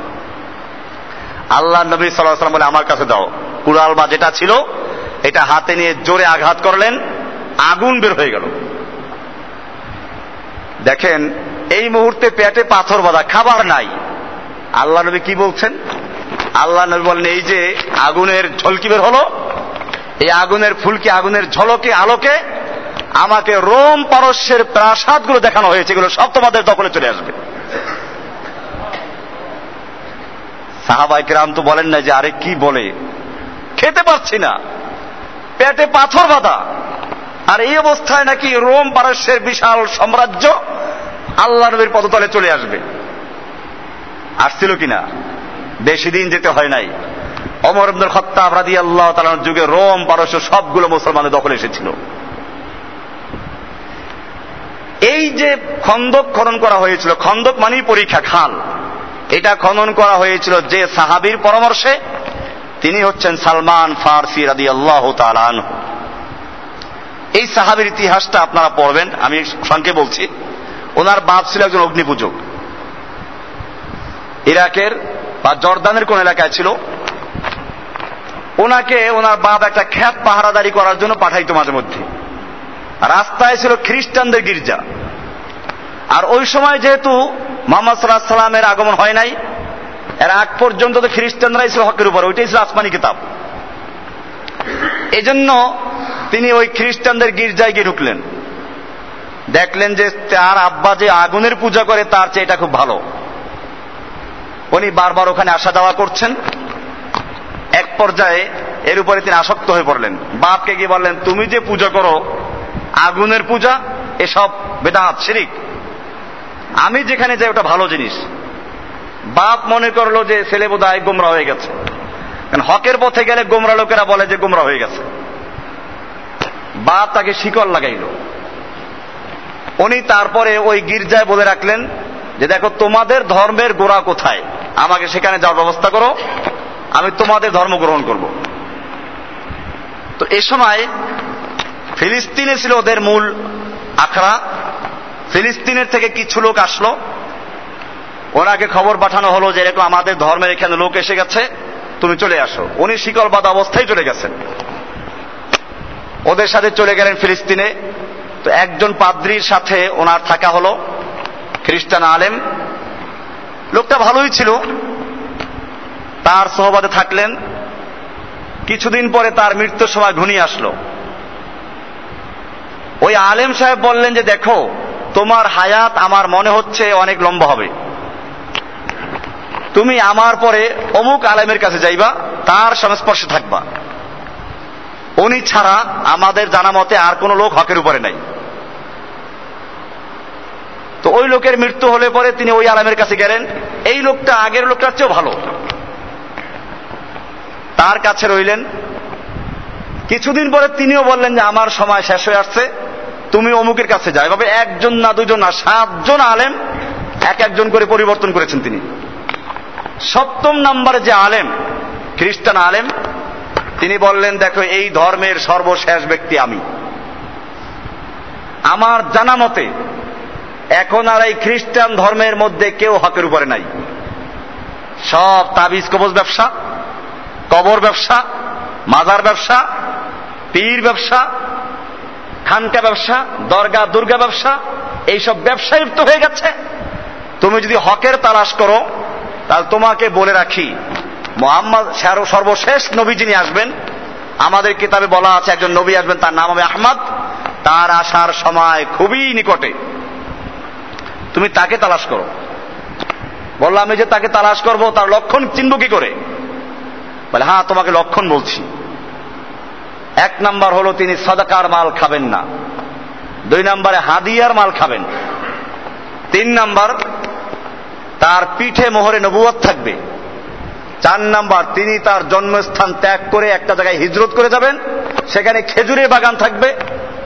আল্লাহ নবী সাল্লাম বলে, আমার কাছে দাও। কুড়াল বা যেটা ছিল, এটা হাতে নিয়ে জোরে আঘাত করলেন, আগুন বের হয়ে গেল। দেখেন, এই মুহূর্তে পেটে পাথর বাঁধা, খাবার নাই। আল্লাহ নবী কি বলছেন? আল্লাহ নবী বলেন, এই যে আগুনের ঝলকি বের হলো? এই আগুনের ফুলকি আগুনের ঝলকে আলোকে? আমাকে রোম পারস্যের প্রাসাদগুলো দেখানো হয়েছে, এগুলো সব তোমাদের দখলে চলে আসবে। সাহাবাই কিরাম তো বলেন না যে, আরে কি বলে? খেতে পারছি না। পেটে পাথর বাঁধা। আর এই অবস্থায় নাকি রোম পারস্যের বিশাল সাম্রাজ্য আল্লাহ নবীর পদতলে চলে আসবে। আসছিল কিনা? বেশি দিন যেতে হয় নাই। অমর আব্দুল খত্তাব রাদি আল্লাহ তালার যুগে রোম, পারস্য সবগুলো মুসলমানের দখলে এসেছিল। এই যে খন্দক খনন করা হয়েছিল, খন্দক মানেই পরীক্ষা, খাল। এটা খনন করা হয়েছিল যে সাহাবির পরামর্শে, তিনি হচ্ছেন সালমান ফারসি রাদি আল্লাহ তালান এই সাহাবির ইতিহাসটা আপনারা পড়বেন, আমি সংক্ষে বলছি। ওনার বাপ ছিল একজন অগ্নিপূজক। ইরাকের বা জর্দানের কোন এলাকায় ছিল, ওনাকে ওনার বাপ একটা খ্যাত পাহারাদারি করার জন্য পাঠাইতো মাঝে মধ্যে। রাস্তায় ছিল খ্রিস্টানদের গির্জা। আর ওই সময় যেহেতু মোহাম্মদ সাল্লাহ সাল্লামের আগমন হয় নাই, এর আগ পর্যন্ত তো খ্রিস্টানরাই ছিল হকের উপর, ওইটাই ছিল আসমানি কিতাব। এজন্য তিনি ওই খ্রিস্টানদের গির্জায় গিয়ে ঢুকলেন। দেখলেন যে তার আব্বা যে আগুনের পূজা করে, তার চেয়ে এটা খুব ভালো। উনি বারবার ওখানে আসা যাওয়া করছেন। এক পর্যায়ে এর উপরে তিনি আসক্ত হয়ে পড়লেন। বাপকে গিয়ে বললেন, তুমি যে পূজা করো, আগুনের পূজা, এসব বেদাত শিরিক। আমি যেখানে যাই, ওটা ভালো জিনিস। বাপ মনে করল যে ছেলে বোধহয় গোমরা হয়ে গেছে। কারণ হকের পথে গেলে গোমরা লোকেরা বলে যে গোমরা হয়ে গেছে। বাপ তাকে শিকল লাগাইল। উনি তারপরে ওই গির্জায় বলে রাখলেন যে দেখো, তোমাদের ধর্মের গোড়া কোথায়? আমাকে সেখানে যাওয়ার ব্যবস্থা করো। আমি তোমাদের ধর্ম গ্রহণ করব। তো এ সময় ফিলিস্তিনে ছিল ওদের মূল আখড়া। ফিলিস্তিনের থেকে কিছু লোক আসলো। ওনাকে খবর পাঠানো হলো যে এরকম আমাদের ধর্মের এখানে লোক এসে গেছে, তুমি চলে আসো। উনি শিকলবাদ অবস্থায় চলে গেছেন। ওদের সাথে চলে গেলেন ফিলিস্তিনে। তো একজন পাদ্রির সাথে ওনার থাকা হলো। খ্রিস্টান আলেম। লোকটা ভালোই ছিল। তার সহবাদে থাকলেন। কিছুদিন পরে তার মৃত্যুর সময় ঘনিয়ে আসলো। ওই আলেম সাহেব বললেন যে, দেখো, তোমার হায়াত আমার মনে হচ্ছে অনেক লম্বা হবে। তুমি আমার পরে অমুক আলেমের কাছে যাইবা, তার সংস্পর্শে থাকবা। উনি ছাড়া আমাদের জানা মতে আর কোনো লোক হকের উপরে নাই। তো ওই লোকের মৃত্যু হলে পরে তিনি ওই আলামের কাছে গেলেন। এই লোকটা আগের লোকটার চেয়েও ভালো। তার কাছে রইলেন। কিছুদিন পরে তিনিও বললেন যে, আমার সময় শেষ হয়ে আসছে। তুমি অমুকের কাছে যাও। এভাবে একজন না দুজন না, সাতজন আলেম এক একজন করে পরিবর্তন করেছেন তিনি। সপ্তম নম্বরে যে আলেম, খ্রিস্টান আলেম, তিনি বললেন, দেখো, এই ধর্মের সর্বশেষ ব্যক্তি আমি। আমার জানা মতে এখন আর এই খ্রিস্টান ধর্মের মধ্যে কেউ হকের উপরে নাই। সব তাবিজ, কবজ ব্যবসা, কবর ব্যবসা, মাজার ব্যবসা, পীর ব্যবসা, খানকা ব্যবসা, দরগা, দুর্গা ব্যবসা, এইসব ব্যবসায়িত হয়ে গেছে। তুমি যদি হকের তালাশ করো, তাহলে তোমাকে বলে রাখি, মোহাম্মদ সর্বশেষ নবী যিনি আসবেন, আমাদের কিতাবে বলা আছে, একজন নবী আসবেন, তার নাম হবে আহমদ। তার আসার সময় খুবই নিকটে। তুমি তাকে তালাশ করো। বললাম আমি যে তাকে তালাশ করব, তার লক্ষণ চিনব কি করে? বলে হ্যাঁ তোমাকে লক্ষণ বলছি। এক নাম্বার হলো, তিনি সদাকার মাল খাবেন না। দুই নম্বরে, হাদিয়ার মাল খাবেন। তিন নাম্বার, তার পিঠে মোহরে নবুয়ত থাকবে। চার নাম্বার, তিনি তার জন্মস্থান ত্যাগ করে একটা জায়গায় হিজরত করে যাবেন। সেখানে খেজুরের বাগান থাকবে,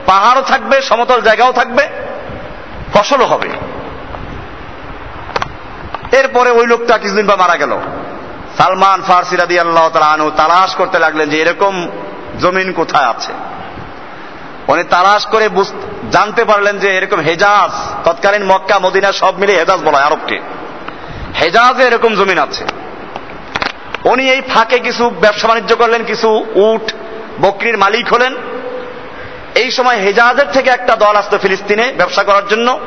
পাহাড়ও থাকবে, সমতল জায়গাও থাকবে, ফসলও হবে। এরপরে ওই লোকটা কিছুদিন পর মারা গেল। সালমান ফার্সি রাদি আল্লাহ আনু তালাশ করতে লাগলেন যে এরকম জমিন কোথায় আছে? উনি তালাশ করে জানতে পারলেন যে এরকম হেজাজ, তৎকালীন মক্কা, মদিনা সব মিলে হেজাজ বলা হয় আরবকে। হেজাজে এরকম জমিন আছে। উনি এই ফাঁকে কিছু ব্যবসা বাণিজ্য করলেন, কিছু উট, বকরির মালিক হলেন। এই সময় হেজাজের থেকে একটা দল আসতো ফিলিস্তিনে ব্যবসা করার জন্য।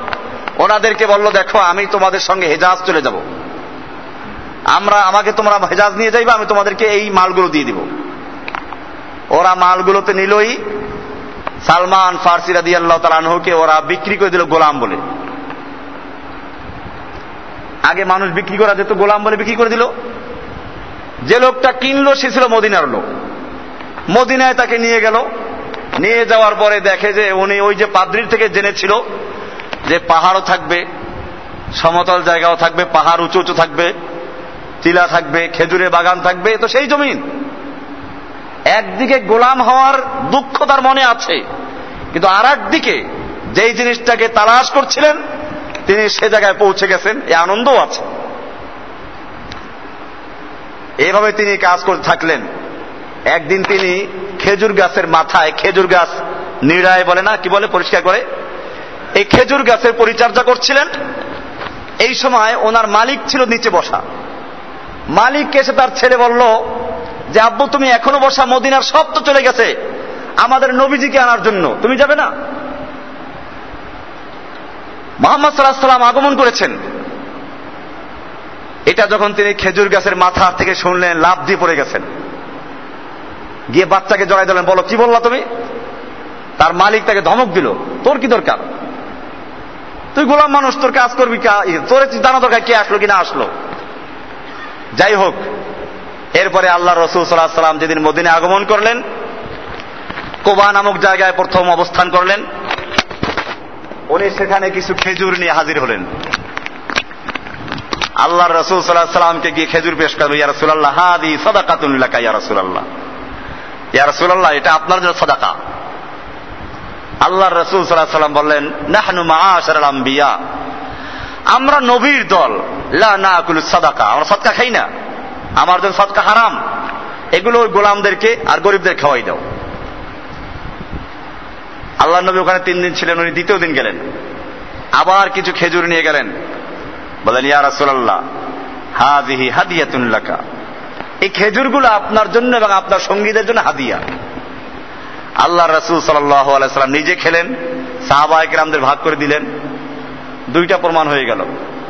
ওনাদেরকে বলল, দেখো, আমি তোমাদের সঙ্গে হেজাজ চলে যাব। আমরা, আমাকে তোমরা হেজাজ নিয়ে যাইবা, আমি তোমাদেরকে এই মালগুলো দিয়ে দিব। ওরা মালগুলোতে নিলই। সালমান ফার্সি রাদি আল্লাহ তালানহুকে ওরা বিক্রি করে দিল গোলাম বলে। আগে মানুষ বিক্রি করা যেত, গোলাম বলে বিক্রি করে দিল। যে লোকটা কিনলো, সে ছিল মদিনার লোক। মদিনায় তাকে নিয়ে গেল। নিয়ে যাওয়ার পরে দেখে যে উনি ওই যে পাদ্রির থেকে জেনেছিল যে পাহাড়ও থাকবে, সমতল জায়গাও থাকবে, পাহাড় উঁচু উঁচু থাকবে, টিলা থাকবে, খেজুরের বাগান থাকবে তো সেই জমিন। একদিকে গোলাম হওয়ার দুঃখ তার মনে আছে, কিন্তু আর একদিকে যেই জিনিসটাকে তালাশ করছিলেন, তিনি সে জায়গায় পৌঁছে গেছেন, এ আনন্দও আছে। এভাবে তিনি কাজ করতে থাকলেন। একদিন তিনি খেজুর গাছের মাথায়, খেজুর গাছ নিড়ায় বলে না, কি বলে, পরিষ্কার করে? এই খেজুর গাছের পরিচর্যা করছিলেন। এই সময় ওনার মালিক ছিল নিচে বসা। মালিক এসে তার ছেলে বলল, যে আব্বু, তুমি এখনও বসা, মদিনার সব তো চলে গেছে। আমাদের নবীজিকে আনার জন্য। তুমি যাবে না? মোহাম্মদ সাল্লাহ সাল্লাম আগমন করেছেন। এটা যখন তিনি খেজুর গাছের মাথা থেকে শুনলেন লাভ দিয়ে পড়ে গেছেন। গিয়ে বাচ্চাকে জড়াই দিলেন বলো কি বললা তুমি? তার মালিক তাকে ধমক দিল, তোর কি দরকার? তুই গোলাম মানুষ, তোর কাজ করবি তোর জানা দরকার কে আসলো কিনা আসলো? যাই হোক, এরপরে আল্লাহ রসুল সাল্লাহ সাল্লাম যেদিন মদিনে আগমন করলেন, কোবা নামক জায়গায় প্রথম অবস্থান করলেন। উনি সেখানে কিছু খেজুর নিয়ে হাজির হলেন। আল্লাহ রসুল সাল্লাহ সাল্লামকে গিয়ে খেজুর পেশ করবে ইয়া রসুল্লাহ হাদি সদাকাতুল্লাহ ইয়া রসুল্লাহ ইয়া রসুল্লাহ এটা আপনার জন্য সদাকা। আল্লাহ রসুল সাল্লাহ সাল্লাম বললেন, নাহনু মাআশার আম্বিয়া। আমরা নবীর দল, লা না কুল সদাকা। আমরা সদকা খাই না। আমার জন্য সদকা হারাম। এগুলো ওই গোলামদেরকে আর গরিবদের খাওয়াই দাও। আল্লাহ নবী ওখানে তিন দিন ছিলেন, উনি দ্বিতীয় দিন গেলেন। আবার কিছু খেজুর নিয়ে গেলেন। বলেন ইয়া রাসূলুল্লাহ, হাযিহি হাদিয়াতুন লাকা। এই খেজুরগুলো আপনার জন্য এবং আপনার সঙ্গীদের জন্য হাদিয়া। আল্লাহ রাসূল সাল্লাম নিজে খেলেন সাহাবাহিক রামদের ভাগ করে দিলেন। দুইটা প্রমাণ হয়ে গেল।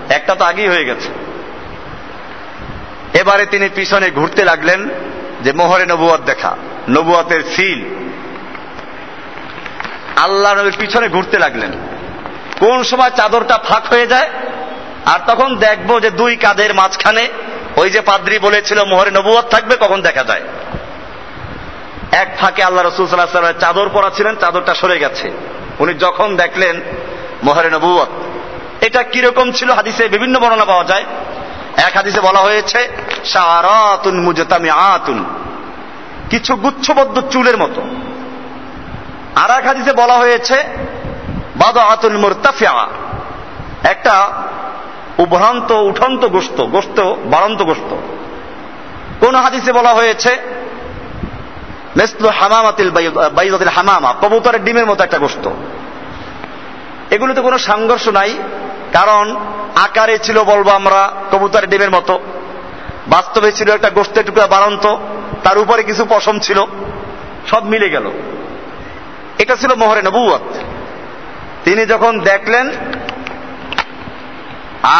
একটা তো আগেই হয়ে গেছে। এবারে তিনি পিছনে ঘুরতে লাগলেন যে মোহরে নবুয়াত দেখা, নবুয়াতের সিল আল্লাহ নবীর পিছনে ঘুরতে লাগলেন। কোন সময় চাদরটা ফাঁক হয়ে যায় আর তখন দেখব যে দুই কাদের মাঝখানে ওই যে পাদ্রি বলেছিল, মোহরে নবুয়াত থাকবে, কখন দেখা যায়? এক ফাঁকে আল্লাহ রসুল সাল্লাহ সাল্লামের চাদর পরা ছিলেন চাদরটা সরে গেছে। উনি যখন দেখলেন মোহরে নবুয়াত এটা কীরকম ছিল? হাদিসে বিভিন্ন বর্ণনা পাওয়া যায়। এক হাদিসে বলা হয়েছে সারাতুন মুজতামি আতুন কিছু গুচ্ছবদ্ধ চুলের মতো। আর এক হাদিসে বলা হয়েছে বাদ আতুন মুরতাফিয়া একটা উভ্রান্ত, উঠন্ত গোস্ত গোস্ত, বাড়ন্ত গোস্ত। কোন হাদিসে বলা হয়েছে মেসলু হামামাতিল বাইজাতিল হামামা, কবুতরের ডিমের মতো একটা গোস্ত। এগুলোতে কোনো সংঘর্ষ নাই, কারণ আকারে ছিল বলব আমরা কবুতরের ডিমের মতো। বাস্তবে ছিল একটা গোস্তের টুকরা বাড়ন্ত, তার উপরে কিছু পশম ছিল, সব মিলে গেল। এটা ছিল মোহরে নবুয়ত তিনি যখন দেখলেন,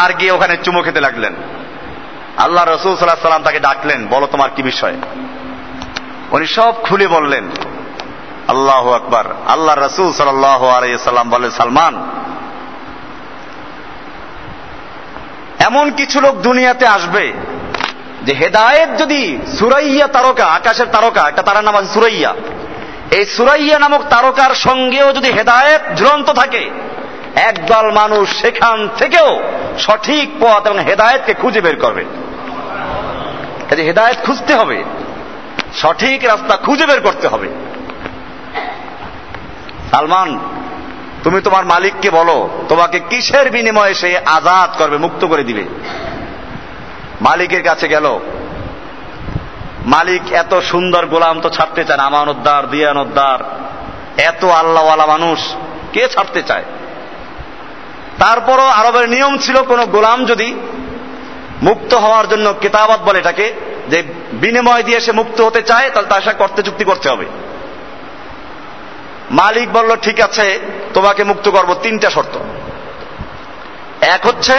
আর গিয়ে ওখানে চুমো খেতে লাগলেন। আল্লাহ রসুল সাল্লাহ সাল্লাম তাকে ডাকলেন, বলো তোমার কি বিষয়? উনি সব খুলে বললেন, আল্লাহ আকবার। আল্লাহ রসুল সাল্লাহ আলাইসাল্লাম বলেন সালমান, এমন কিছু লোক দুনিয়াতে আসবে যে হেদায়েত যদি সুরাইয়া তারকা, আকাশের তারকা, একটা তারার নাম আছে সুরাইয়া। এই সুরাইয়া নামক তারকার সঙ্গেও যদি হেদায়েত ঝুলন্ত থাকে, একদল মানুষ সেখান থেকেও সঠিক পথ এবং হেদায়েতকে খুঁজে বের করবে। হেদায়েত খুঁজতে হবে। সঠিক রাস্তা খুঁজে বের করতে হবে। সালমান, তুমি তোমার মালিককে বলো, তোমাকে কিসের বিনিময়ে সে আজাদ করবে, মুক্ত করে দিবে? মালিকের কাছে গেল, মালিক এত সুন্দর গোলাম তো ছাড়তে চান আমানতদার, দিয়ানতদার, এত আল্লাহওয়ালা মানুষ, কে ছাড়তে চায়? তারপরও আরবের নিয়ম ছিল কোন গোলাম যদি মুক্ত হওয়ার জন্য কেতাবাত বলে এটাকে যে বিনিময় দিয়ে সে মুক্ত হতে চায়, তাহলে তার সাথে করতে চুক্তি করতে হবে। মালিক বলল, ঠিক আছে, তোমাকে মুক্ত করব তিনটা শর্ত। এক হচ্ছে,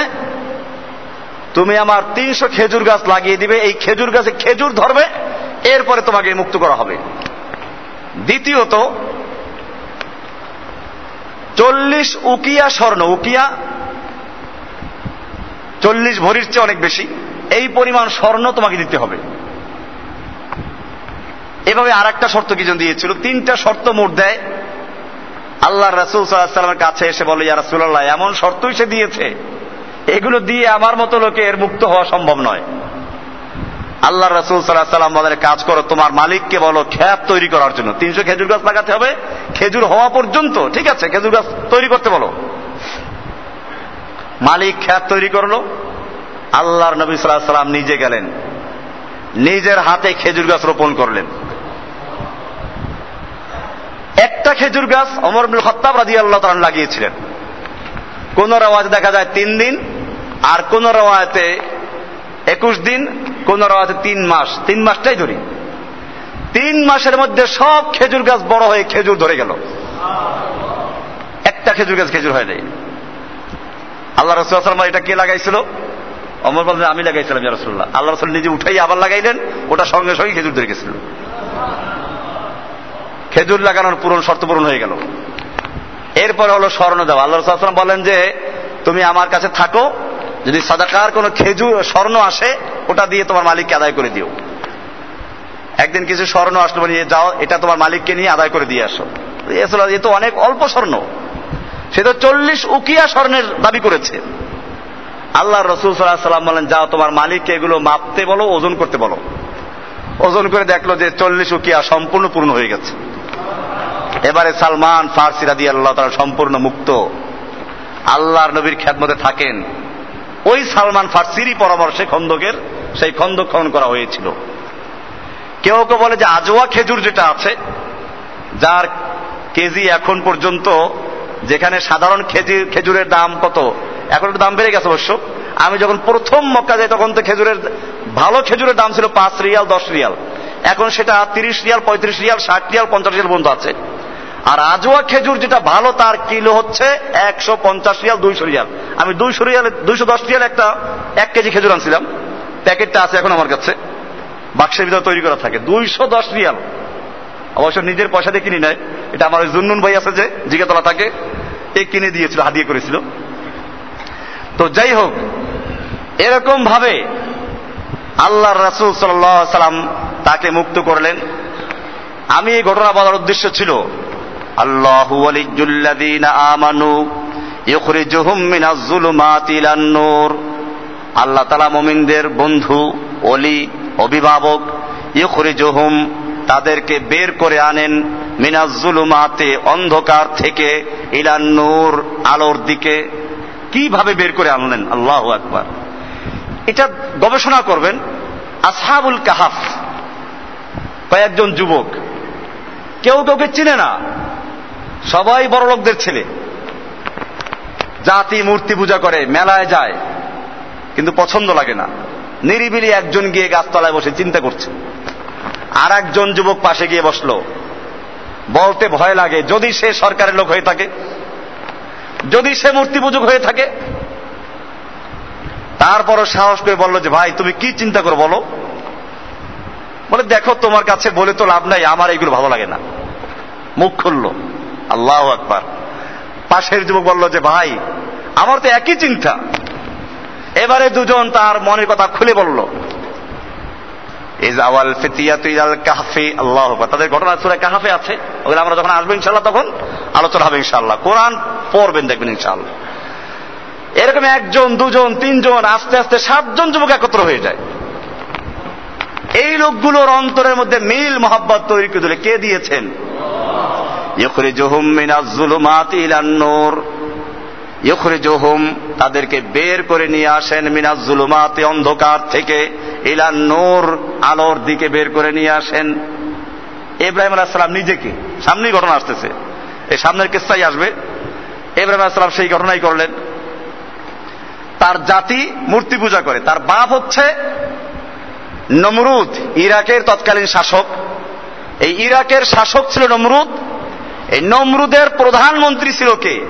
তুমি আমার তিনশো খেজুর গাছ লাগিয়ে দিবে। এই খেজুর গাছে খেজুর ধরবে, এরপরে তোমাকে মুক্ত করা হবে। দ্বিতীয়ত, চল্লিশ উকিয়া স্বর্ণ, উকিয়া চল্লিশ ভরির চেয়ে অনেক বেশি। এই পরিমাণ স্বর্ণ তোমাকে দিতে হবে। এভাবে আর একটা শর্ত কি দিয়েছিল? তিনটা শর্ত মোট দেয়। আল্লাহ রাসুল সাল্লামের কাছে এসে বলে, ইয়া রাসুল্লাহ এমন শর্তই সে দিয়েছে। এগুলো দিয়ে আমার মতো লোকের মুক্ত হওয়া সম্ভব নয়। আল্লাহ রসুল সাল্লাহ সাল্লাম বলেন কাজ করো, তোমার মালিককে বলো খ্যাত তৈরি করার জন্য। তিনশো খেজুর গাছ লাগাতে হবে। খেজুর হওয়া পর্যন্ত, ঠিক আছে, খেজুর গাছ তৈরি করতে বলো। মালিক খ্যাত তৈরি করল। আল্লাহর নবী সাল্লাহ সাল্লাম নিজে গেলেন। নিজের হাতে খেজুর গাছ রোপণ করলেন। একটা খেজুর গাছ অমর আব্দুল খত্তাব রাজি আল্লাহ তালা লাগিয়েছিলেন। কোন রেওয়াজে দেখা যায় তিন দিন, আর কোন রেওয়ায়তে একুশ দিন, কোন রেওয়াজে তিন মাস। তিন মাসটাই ধরি। তিন মাসের মধ্যে সব খেজুর গাছ বড় হয়ে খেজুর ধরে গেল। একটা খেজুর গাছ খেজুর হয়ে যায়। আল্লাহ রসুল এটা কে লাগাইছিল? অমর বললেন আমি লাগাইছিলাম রসুল্লাহ আল্লাহ রসুল নিজে উঠাই আবার লাগাইলেন, ওটা সঙ্গে সঙ্গে খেজুর ধরে গেছিল। খেজুর লাগানোর পূরণ, শর্ত পূরণ হয়ে গেল। এরপরে হলো স্বর্ণ দেওয়া। আল্লাহ রসুলাম বলেন যে, তুমি আমার কাছে থাকো, যদি সাদাকার কোনো খেজুর, স্বর্ণ আসে, ওটা দিয়ে তোমার মালিককে আদায় করে দিও। একদিন কিছু স্বর্ণ আসলো নিয়ে যাও, এটা তোমার মালিককে নিয়ে আদায় করে দিয়ে আসো। এ তো অনেক অল্প স্বর্ণ। সে তো চল্লিশ উকিয়া স্বর্ণের দাবি করেছে। আল্লাহ রসুল সাল্লাহ সাল্লাম বলেন, যাও তোমার মালিককে এগুলো মাপতে বলো, ওজন করতে বলো। ওজন করে দেখল যে চল্লিশ উকিয়া সম্পূর্ণ পূর্ণ হয়ে গেছে। এবারে সালমান ফার্সি রাদি আল্লাহ তারা সম্পূর্ণ মুক্ত। আল্লাহর নবীর খ্যাতমতে থাকেন। ওই সালমান ফার্সিরই পরামর্শে খন্দকের, সেই খন্দক খনন করা হয়েছিল। কেউ কেউ বলে যে আজোয়া খেজুর যেটা আছে, যার কেজি এখন পর্যন্ত যেখানে সাধারণ খেজুর খেজুরের দাম কত এখন একটু দাম বেড়ে গেছে অবশ্য। আমি যখন প্রথম মক্কা যাই, তখন তো খেজুরের ভালো খেজুরের দাম ছিল পাঁচ রিয়াল, দশ রিয়াল। এখন সেটা তিরিশ রিয়াল, পঁয়ত্রিশ রিয়াল, ষাট রিয়াল, পঞ্চাশ রিয়াল পর্যন্ত আছে। আর আজোয়া খেজুর যেটা ভালো, তার কিলো হচ্ছে একশো পঞ্চাশ রিয়াল, দুইশো রিয়াল। আমি দুইশো রিয়াল, দুইশো দশ রিয়াল একটা, এক কেজি খেজুর আনছিলাম। প্যাকেটটা আছে এখন আমার কাছে। বাক্সের ভিতরে তৈরি করা থাকে। দুইশো দশ রিয়াল। অবশ্য নিজের পয়সা দিয়ে কিনি নেয় এটা আমার জুন্নুন ভাই আছে যে, জিগাতলা থাকে, এ কিনে দিয়েছিল, হাদিয়ে করেছিল। তো যাই হোক, এরকম ভাবে আল্লাহ রাসুল সাল্লাম তাকে মুক্ত করলেন। আমি এই ঘটনা বলার উদ্দেশ্য ছিল, আল্লাহু আল্লাহ তালা মুমিনদের বন্ধু অলি অভিভাবক ইখরিজুহুম তাদেরকে বের করে আনেন মিনাজ যুলুমাতে অন্ধকার থেকে ইলান নূর আলোর দিকে। কীভাবে বের করে আনলেন? আল্লাহ আকবার। এটা গবেষণা করবেন। আসহাবুল কাহাফ। কয়েকজন যুবক। কেউ কাউকে চিনে না। সবাই বড় লোকদের ছেলে। জাতি মূর্তি পূজা করে, মেলায় যায়। কিন্তু পছন্দ লাগে না। নিরিবিলি একজন গিয়ে গাছতলায় বসে চিন্তা করছে। আর একজন যুবক পাশে গিয়ে বসল। বলতে ভয় লাগে, যদি সে সরকারের লোক হয়ে থাকে যদি সে মূর্তি পূজক হয়ে থাকে, তারপরও সাহস করে বলল যে, ভাই, তুমি কি চিন্তা করো বলো? বলে, দেখো, তোমার কাছে বলে তো লাভ নাই, আমার এইগুলো ভালো লাগে না। মুখ খুললো, আল্লাহ আকবার। পাশের যুবক বলল যে, ভাই, আমার তো একই চিন্তা। এবারে দুজন তার মনের কথা খুলে বলল। ইজাওয়াল ফিতিয়াতু ইলাল কাহফি, আল্লাহ তাদের ঘটনা সূরা কাহফে আছে, ওগুলো আমরা যখন আসব ইনশাআল্লাহ, তখন আলোচনা হবে ইনশাআল্লাহ। কোরআন পড়বেন, দেখবেন ইনশাল্লাহ এরকম একজন, দুজন, তিনজন, আস্তে আস্তে সাতজন যুবক একত্র হয়ে যায়। এই লোকগুলোর অন্তরের মধ্যে মিল মোহাব্বত তৈরি করে দিলে কে দিয়েছেন? তাদেরকে বের করে নিয়ে আসেন মিনাজ যুলুমাতি অন্ধকার থেকে। ইলান নূর আলোর দিকে বের করে নিয়ে আসেন। ইব্রাহিম আলাইহিস সালাম নিজেকে, সামনেই ঘটনা আসতেছে। এই সামনের কিস্সাই আসবে। ইব্রাহিম আলাইহিস সালাম সেই ঘটনাই করলেন। তার জাতি মূর্তি পূজা করে। তার বাপ হচ্ছে নমরুদ, ইরাকের তৎকালীন শাসক। এই ইরাকের শাসক ছিল নমরুদ। এই নমরুদের প্রধানমন্ত্রী ছিল কে?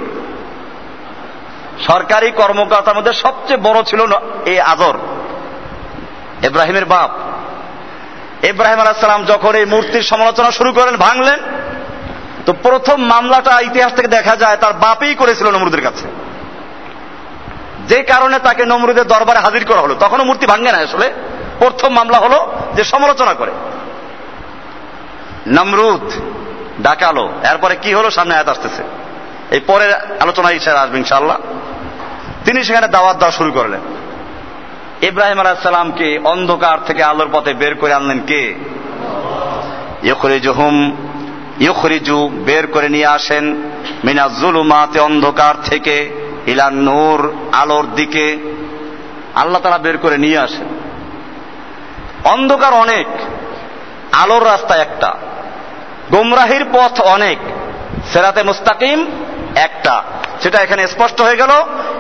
সরকারি কর্মকর্তার মধ্যে সবচেয়ে বড় ছিল এই আজর। ইব্রাহিমের বাপ। ইব্রাহিম আলাহাম যখন এই মূর্তির সমালোচনা শুরু করেন, ভাঙলেন, তো প্রথম মামলাটা ইতিহাস থেকে দেখা যায় তার বাপেই করেছিল নমরুদের কাছে। যে কারণে তাকে নমরুদের দরবারে হাজির করা হলো। তখনও মূর্তি ভাঙ্গে না আসলে। প্রথম মামলা হলো যে সমালোচনা করে। নমরুদ ডাকালো। এরপরে কি হলো? সামনে আয়াত আসতেছে। এই পরের আলোচনা হিসেবে আসবে ইনশাল্লাহ তিনি সেখানে দাওয়াত দেওয়া শুরু করলেন। ইব্রাহিম আলাহিসাল্লামকে অন্ধকার থেকে আলোর পথে বের করে আনলেন কে? ইখরিজুহুম ইখরিজু বের করে নিয়ে আসেন মিনাজুলুমাতে অন্ধকার থেকে ইলান নূর, আলোর দিকে। আল্লাহ তারা বের করে নিয়ে আসেন। অন্ধকার অনেক, আলোর রাস্তা একটা। গুমরাহির পথ অনেক, সেরাতে মুস্তাকিম একটা। সেটা এখানে স্পষ্ট হয়ে গেল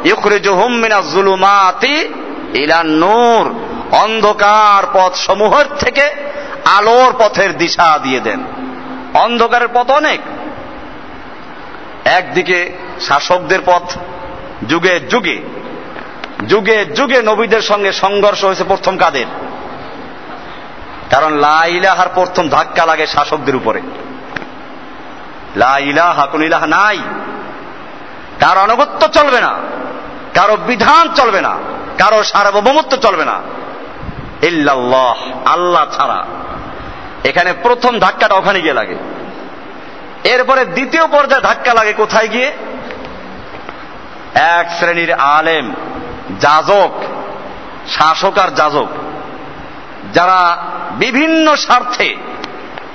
ইখরিজুহুম মিনাজ-জুলুমাতি ইলান নূর, অন্ধকার পথ সমূহের থেকে আলোর পথের দিশা দিয়ে দেন। অন্ধকারের পথ অনেক। একদিকে শাসকদের পথ, যুগে যুগে যুগে যুগে নবীদের সঙ্গে সংঘর্ষ হয়েছে প্রথম কাদের। কারণ লা ইলাহার প্রথম ধাক্কা লাগে শাসকদের উপরে। লা ইলাহা, কোন ইলাহা নাই। কারও অনগত্য চলবে না। কারও বিধান চলবে না। কারও সার্বভৌমত্ব চলবে না। ইল্লাল্লাহ, আল্লাহ ছাড়া। এখানে প্রথম ধাক্কাটা ওখানে গিয়ে লাগে। এরপরে দ্বিতীয় পর্যায়ে ধাক্কা লাগে কোথায় গিয়ে? এক শ্রেণির আলেম, যাজক, শাসক আর যাজক, যারা বিভিন্ন স্বার্থে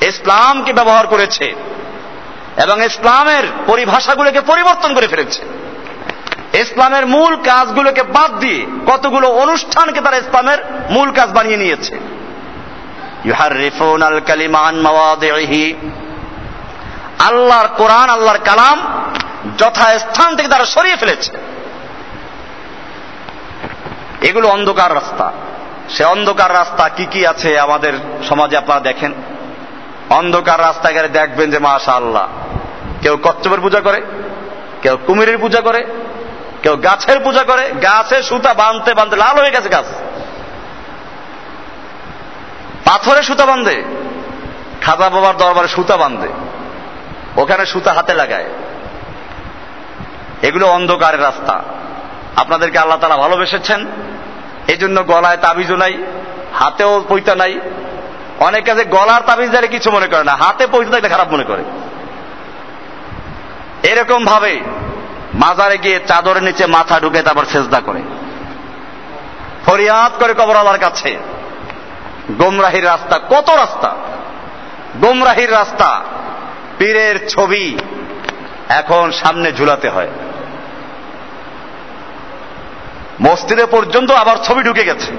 ইসলামকে ব্যবহার করেছে এবং ইসলামের পরিভাষাগুলোকে পরিবর্তন করে ফেলেছে। ইসলামের মূল কাজগুলোকে বাদ দিয়ে কতগুলো অনুষ্ঠানকে তারা ইসলামের মূল কাজ বানিয়ে নিয়েছে। আল্লাহর কোরআন, আল্লাহর কালাম যথাস্থান থেকে তারা সরিয়ে ফেলেছে। এগুলো অন্ধকার রাস্তা। সে অন্ধকার রাস্তা কি কি আছে আমাদের সমাজে আপনারা দেখেন? অন্ধকার রাস্তায় গেলে দেখবেন যে মাশা আল্লাহ কেউ কচ্ছপের পূজা করে, কেউ কুমিরের পূজা করে কেউ গাছের পূজা করে গাছের সুতা বাঁধতে বাঁধতে, লাল হয়ে গেছে গাছ। পাথরে সুতা বাঁধে, খাজা বাবার দরবারে সুতা বাঁধে, ওখানে সুতা হাতে লাগায়। এগুলো অন্ধকারের রাস্তা। আপনাদেরকে আল্লাহ তালা ভালোবেসেছেন এই জন্য গলায় তাবিজও নাই, হাতেও পৈতা নাই। অনেক কাছে গলার তাবিজ দ্বারা কিছু মনে করে না, হাতে পৈতা থাকলে খারাপ মনে করে। এরকম ভাবে মাজারে গিয়ে চাদরের নিচে মাথা ঢুকে তারপর সেজদা করে। ফরিয়াদ করে কবরালার কাছে। গোমরাহির রাস্তা, কত রাস্তা? গোমরাহির রাস্তা, পীরের ছবি এখন সামনে ঝুলাতে হয়। মসজিদে পর্যন্ত আবার ছবি ঢুকে গেছে।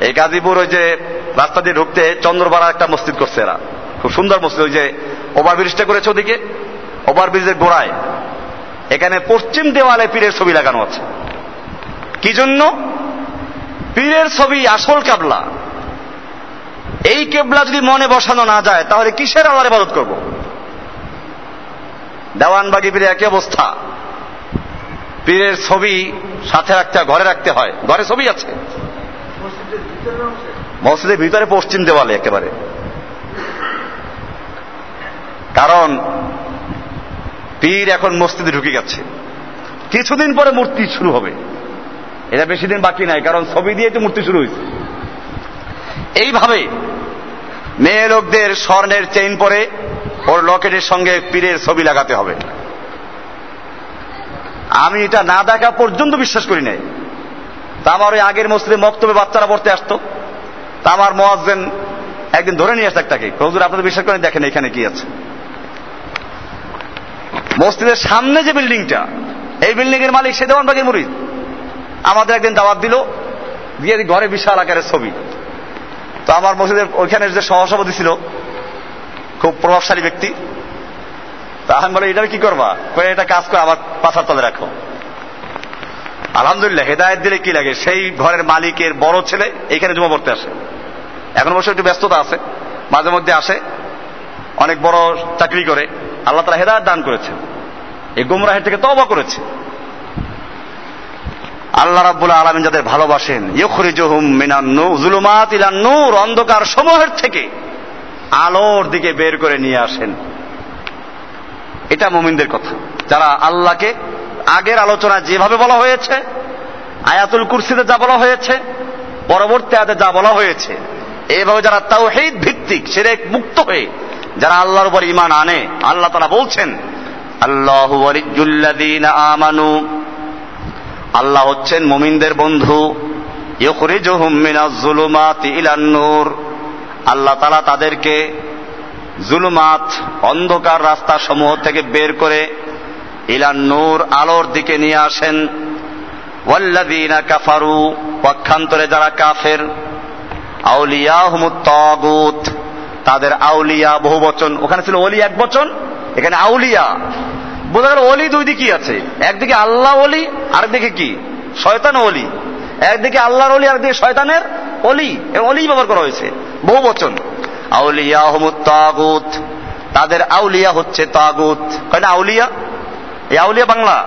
এই গাজীপুর ওই যে রাস্তা দিয়ে ঢুকতে চন্দ্রপাড়া একটা মসজিদ করছে এরা। খুব সুন্দর মসজিদ, ওই যে ওভারব্রিজটা করেছে ওদিকে, ওভারব্রিজের গোড়ায়। এখানে পশ্চিম দেওয়ালে পীরের ছবি লাগানো আছে। কি জন্য? পীরের ছবি আসল কাবলা। এই কেবলা যদি মনে বসানো না যায়, তাহলে কিসের আল্লাহর ইবাদত করব? দেওয়ানবাগি পীরের একই অবস্থা। পীরের ছবি সাথে রাখতে হয় ঘরে রাখতে হয়। ঘরে ছবি আছে। মসজিদের ভিতরে পশ্চিম দেওয়ালে একেবারে। কারণ পীর এখন মসজিদে ঢুকে গেছে। কিছুদিন পরে মূর্তি শুরু হবে। এটা বেশি দিন বাকি নাই, কারণ ছবি দিয়ে তো মূর্তি শুরু হয়েছে। এইভাবে মেয়ে লোকদের স্বর্ণের চেইন পরে ওর লকেটের সঙ্গে পীরের ছবি লাগাতে হবে। আমি এটা না দেখা পর্যন্ত বিশ্বাস করি নাই। তা আমার ওই আগের মসজিদে মক্তবে বাচ্চারা পড়তে আসতো। তা আমার মোয়াজ্জেন একদিন ধরে নিয়ে আসে একটাকে। হজুর আপনাদের বিশ্বাস করেন দেখেন এখানে কি আছে। মসজিদের সামনে যে বিল্ডিংটা, এই বিল্ডিং এর মালিক সে দেওয়ান দেওয়ানবাগের মুরিদ। আমাদের একদিন দাওয়াত দিল, দিয়ে ঘরে বিশাল আকারের ছবি। তো আমার মসজিদের ওইখানে যে সহসভাপতি ছিল, খুব প্রভাবশালী ব্যক্তি। তা আমি বলে, এটা কি করবা? এটা কাজ করে, আমার পাথার তলে রাখো। আলহামদুলিল্লাহ, হেদায়ত দিলে কি লাগে? সেই ঘরের মালিকের বড় ছেলে এইখানে জমা পড়তে আসে। এখন অবশ্য একটু ব্যস্ততা আছে, মাঝে মধ্যে আসে, অনেক বড় চাকরি করে। আল্লাহ তারা হেদায়ত দান করেছেন। এই গুমরাহের থেকে তবা করেছে। আল্লাহ রাব্বুল আলমিন যাদের ভালোবাসেন ইয়খরিজহুম মিনান জুলুমাত ইলান নূর, অন্ধকার সমূহের থেকে আলোর দিকে বের করে নিয়ে আসেন। এটা মুমিনদের কথা। যারা আল্লাহকে আগের আলোচনা যেভাবে বলা হয়েছে, আয়াতুল কুরসিতে যা বলা হয়েছে, পরবর্তী আয়াতে যা বলা হয়েছে এইভাবে যারা তাওহীদ ভিত্তিক সেরে মুক্ত হয়ে যারা আল্লাহর উপর ইমান আনে, আল্লাহ তারা বলছেন, আল্লাহ আমানু। আল্লাহ হচ্ছেন মুমিনদের বন্ধু। আল্লাহ তালা তাদেরকে জুলুমাত, অন্ধকার রাস্তা সমূহ থেকে বের করে ইলান নূর আলোর দিকে নিয়ে আসেন। ওয়াল্লাদিনা কাফারু, পক্ষান্তরে যারা কাফের আউলিয়া তাগুত। তাদের আউলিয়া, বহু বচন। ওখানে ছিল অলি এক বচন, এখানে আউলিয়া। বোঝা গেল অলি দুই দিকই আছে। একদিকে আল্লাহ অলি আরেকদিকে কি? শয়তান অলি একদিকে আল্লাহর অলি আরেকদিকে শয়তানের অলি অলি ব্যবহার করা হয়েছে। বহু বচন। আউলিয়া তাগুত। তাদের আউলিয়া হচ্ছে তাগুত। কয় না আউলিয়া? এই আউলিয়া বাংলা।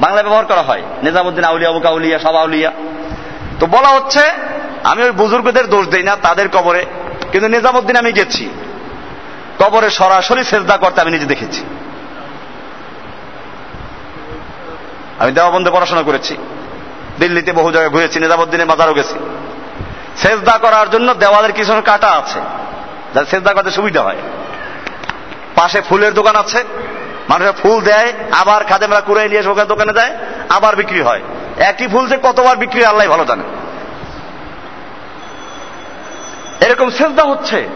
বাংলা ব্যবহার করা হয়। নিজামুদ্দিন আউলিয়া বুকা আউলিয়া, সব আউলিয়া। তো বলা হচ্ছে, আমি ওই বুজুর্গদের দোষ দিই না, তাদের কবরে। কিন্তু নিজামুদ্দিন আমি গেছি। কবরে সরাসরি সেজদা করতে আমি নিজে দেখেছি। আমি দেওয়াবন্দে পড়াশোনা করেছি। দিল্লিতে বহু জায়গায় ঘুরেছি, নিজামুদ্দিনের বাজারও গেছি। সেজদা করার জন্য দেওয়ালের কিছু কাটা আছে, যাতে সেজদা করতে সুবিধা হয়। পাশে ফুলের দোকান আছে মানুষের ফুল দেয়, আবার খাদেমরা কুড়ে নিয়ে ওখানে দোকানে দেয় আবার বিক্রি হয়। একই ফুল যে কতবার বিক্রি আল্লাহ ভালো জানে এরকম সেজদা হচ্ছে।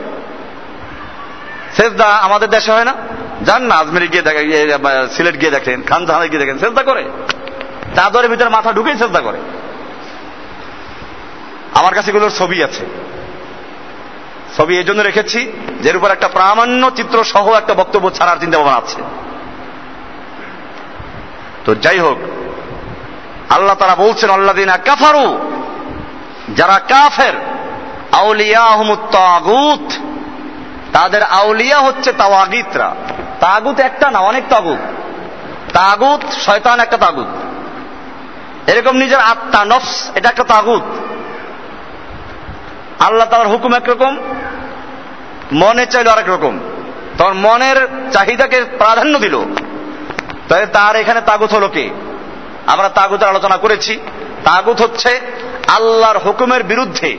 সেজদা আমাদের দেশে হয় না। যান না, আজমেরি গিয়ে দেখেন সিলেট গিয়ে দেখেন, খানজাহানে গিয়ে দেখেন, সেজদা করে। চাদরের ভিতরে মাথা ঢুকেই সেজদা করে। আমার কাছে এগুলোর ছবি আছে। ছবি এই জন্য রেখেছি, যের উপর একটা প্রামাণ্য চিত্র সহ একটা বক্তব্য ছাড়ার চিন্তা ভাবনা আছে। তো যাই হোক, আল্লাহ তারা বলছেন আল্লাদিনা কাফারু যারা কাফের তাগুত। তাদের আউলিয়া হচ্ছে তাওয়াগিতরা। তাগুত একটা না, অনেক তাগুত। তাগুত, শয়তান একটা তাগুত। এরকম নিজের আত্মা, নফস, এটা একটা তাগুত। আল্লাহ তালার হুকুম একরকম, মনে চাইল আরেক রকম। তখন মনের চাহিদাকে প্রাধান্য দিল। তাহলে তার এখানে তাগুত হলো কে? আমরা তাগুতের আলোচনা করেছি। তাগুত হচ্ছে আল্লাহর হুকুমের বিরুদ্ধে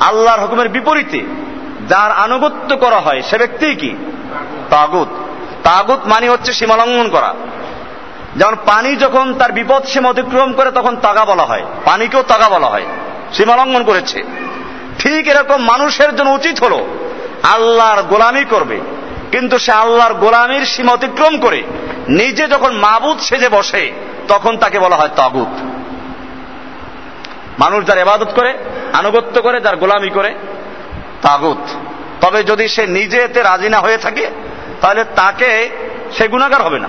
আল্লাহর হুকুমের বিপরীতে, যার আনুগত্য করা হয়, সে ব্যক্তি কি? তাগুত। তাগুত মানে হচ্ছে সীমালঙ্ঘন করা। যেমন পানি যখন তার বিপদ সীমা অতিক্রম করে, তখন তাগা বলা হয়। পানিকেও তাগা বলা হয়। সীমালঙ্ঘন করেছে। ঠিক এরকম মানুষের জন্য উচিত হলো, আল্লাহর গোলামি করবে। কিন্তু সে আল্লাহর গোলামির সীমা অতিক্রম করে, নিজে যখন মাবুদ সেজে বসে, তখন তাকে বলা হয় তাগুত। মানুষ যার এবাদত করে আনুগত্য করে, যার গোলামি করে, তাগুত। তবে যদি সে নিজে এতে রাজি না হয়ে থাকে, তাহলে তাকে সে গুণাগার হবে না।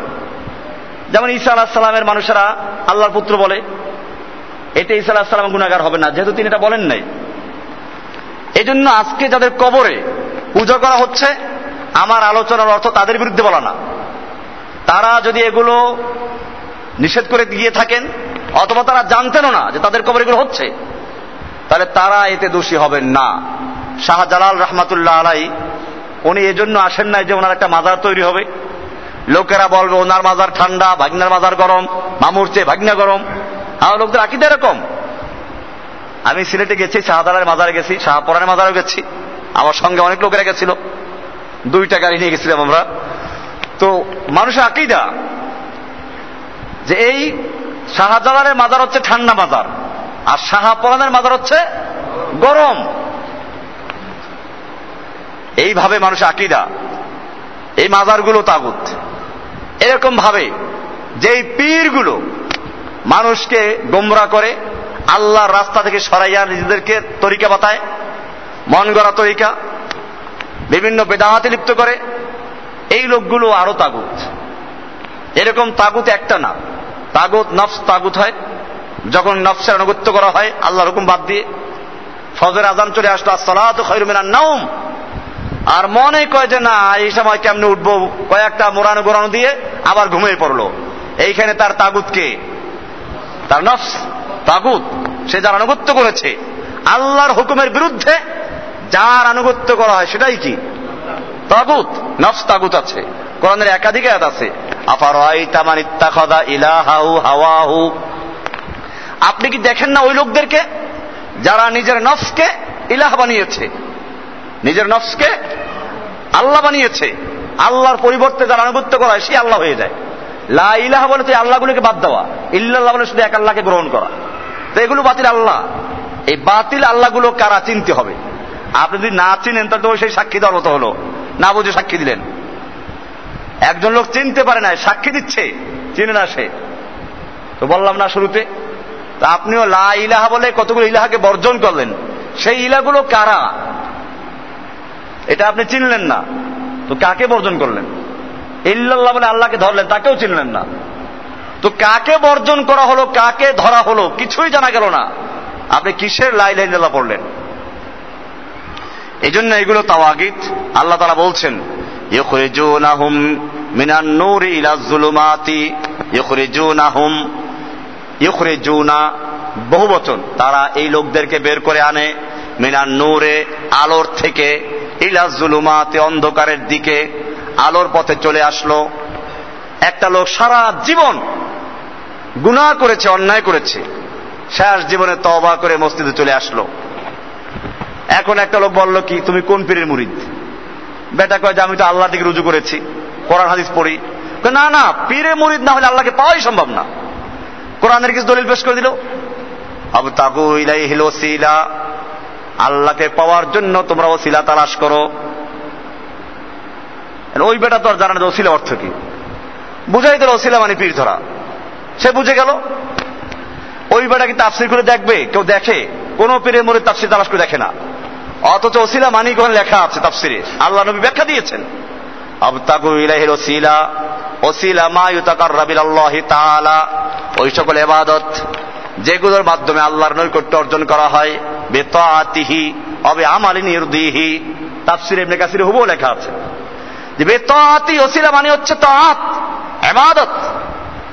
যেমন ঈসা আলাহ সালামের মানুষেরা আল্লাহর পুত্র বলে এটা ঈসা আলাহ সালাম গুণাগার হবে না, যেহেতু তিনি এটা বলেন নাই। এই জন্য আজকে যাদের কবরে পুজো করা হচ্ছে, আমার আলোচনার অর্থ তাদের বিরুদ্ধে বলা না। তারা যদি এগুলো নিষেধ করে দিয়ে থাকেন, অথবা তারা জানতেনও না যে তাদের কবর এগুলো হচ্ছে তাহলে তারা এতে দোষী হবেন না। শাহজালাল রহমাতুল্লাহ আলাই, উনি এজন্য আসেন নাই যে ওনার একটা মাজার তৈরি হবে। লোকেরা বলবে, ওনার মাজার ঠান্ডা, ভাগনার মাজার গরম, মামুর চেয়ে ভাগনা গরম। আমার লোকদের আকিদা এরকম। আমি সিলেটে গেছি, শাহজালালের মাজারে গেছি, শাহপরানের মাজারে গেছি। আমার সঙ্গে অনেক লোকেরা গেছিল। দুইটা গাড়ি নিয়ে গেছিলাম আমরা। তো মানুষের আকিদা যে এই শাহজালালের মাজার হচ্ছে ঠান্ডা মাজার। আর শাহপরানের মাজার হচ্ছে গরম। এইভাবে মানুষ আকিদা। এই মাজারগুলো তাগুত। এরকম ভাবে যেই পীরগুলো মানুষকে গোমরা করে, আল্লাহর রাস্তা থেকে সরাইয়া নিজেদেরকে তরিকা বাতায়, মন গড়া তরিকা, বিভিন্ন বেদাহাতে লিপ্ত করে, এই লোকগুলো আরও তাগুত। এরকম তাগুত একটা না। তাগুত, নফস তাগুত হয়। যখন নফসের আনুগত্য করা হয়, আল্লাহর হুকুম বাদ দিয়ে ফজর আজান চলে আসলো, আসসালাত নাউম আর মনে কয় যে, না, এই সময় কেমনে উঠবো? কয়েকটা মোরানো গোরানো দিয়ে আবার ঘুমিয়ে পড়ল। এইখানে তার তাগুতকে তার নফস। তাগুত, সে যার আনুগত্য করেছে। আল্লাহর হুকুমের বিরুদ্ধে যার আনুগত্য করা হয়, সেটাই কি? তাগুত। নফস তাগুত আছে। কোরআনের একাধিক আছে। আফার ইলাহাহু হাওয়াহু? আপনি কি দেখেন না ওই লোকদেরকে? যারা নিজের নফসকে ইলাহ বানিয়েছে। নিজের নফসকে আল্লাহ বানিয়েছে। আল্লাহর পরিবর্তে যারা আনুগত্য করা সে আল্লাহ হয়ে যায়। লা ইলাহ বলে তো আল্লাহগুলোকে বাদ দেওয়া। ইল্লাল্লাহ বলে শুধু এক আল্লাহকে গ্রহণ করা। তো এগুলো বাতিল আল্লাহ। এই বাতিল আল্লাহগুলো কারা চিনতে হবে? আপনি যদি না চিনেন, তাহলে তো সেই সাক্ষী দেওয়ার মতো হলো। না বুঝে সাক্ষী দিলেন। একজন লোক চিনতে পারে না সাক্ষী দিচ্ছে। চিনে না সে। তো বললাম না শুরুতে তা আপনিও লা ইলাহা বলে কতগুলো ইলাহাকে বর্জন করলেন? সেই ইলাগুলো কারা? এটা আপনি চিনলেন না। তো কাকে বর্জন করলেন? ইল্লাল্লাহ বলে আল্লাহকে ধরলেন, তাকেও চিনলেন না। তো কাকে বর্জন করা হলো, কাকে ধরা হলো, কিছুই জানা গেল না। আপনি কিসের লাই লাইল্লাহ পড়লেন? এই জন্য এগুলো তাওয়াগিত আল্লাহ তারা বলছেন, ইখরিজুনাহুম মিনান নূরি ইলা যুলুমাতি, ইখরিজুনাহুম ইখরিজুনা বহু বচন তারা এই লোকদেরকে বের করে আনে মিনান নূরে, আলোর থেকে, ইলা জুলুমাতে, অন্ধকারের দিকে, আলোর পথে চলে আসলো। একটা লোক সারা জীবন গুনাহ করেছে, অন্যায় করেছে। শেষ জীবনে তবা করে মসজিদে চলে আসলো। এখন একটা লোক বলল কি, তুমি কোন পীরের মুরিদ? বেটা কয়, যে আমি তো আল্লাহ দিকে রুজু করেছি, কোরআন, হাদিস পড়ি। না না পীরে মুরিদ না হলে আল্লাহকে পাওয়াই সম্ভব না। কোরআনের কিছু দলিল পেশ করে দিল? আবু তাকু ইলাই হিল ওসিলা। আল্লাহকে পাওয়ার জন্য তোমরা ওসিলা তালাশ করো। ওই বেটা তো আর জানা না ওসিলা অর্থ কি। বুঝাই দিল, ওসিলা মানে পীর ধরা। সে বুঝে গেল। ওই বেটা কি তাফসির করে দেখবে? কেউ দেখে? কোন পীরের মরে তাফসির তালাশ করে দেখে না। অথচ ওসিলা মানি কোন লেখা আছে তাফসিরে। আল্লাহ নবী ব্যাখ্যা দিয়েছেন। আবতাকু ইলাহিল ওসিলা ওসিলা মা ইউতাকার রাবিল আল্লাহ তাআলা। ওই সকল এবাদত যেগুলোর মাধ্যমে আল্লাহর নৈকট্য অর্জন করা হয় বেতাতিহি অবে আমালি নির্দিহি তাফসির ইবনে কাসির হুবও লেখা আছে। যে বেতাতি ওসিলা মানে হচ্ছে তাঁত এমাদত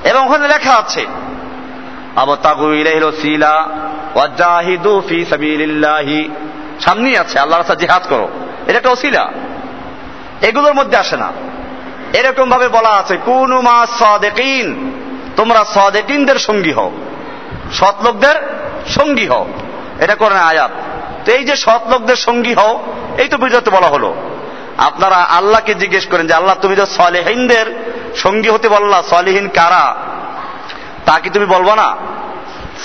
এবং ওখানে লেখা আছে, আবতাগু ইলাইহিল ওসিলা, ওয়াজাহিদু ফি সাবিলিল্লাহি। সামনেই আছে, আল্লাহর রাস্তায় জিহাদ করো। এটা একটা ওসিলা। এগুলোর মধ্যে আসে না। এরকম ভাবে বলা আছে, কুনু মা সাদেকিন। তোমরা সাদেকিনদের সঙ্গী হও। সৎ লোকদের সঙ্গী হও। এটা করে আয়াত। তো এই যে সৎ লোকদের সঙ্গী হও, এই তো বুঝাতে বলা হলো। আপনারা আল্লাহকে জিজ্ঞেস করেন যে, আল্লাহ, তুমি তো সলেহীনদের সঙ্গী হতে বললা। সলেহীন কারা? তা কি তুমি বলব না?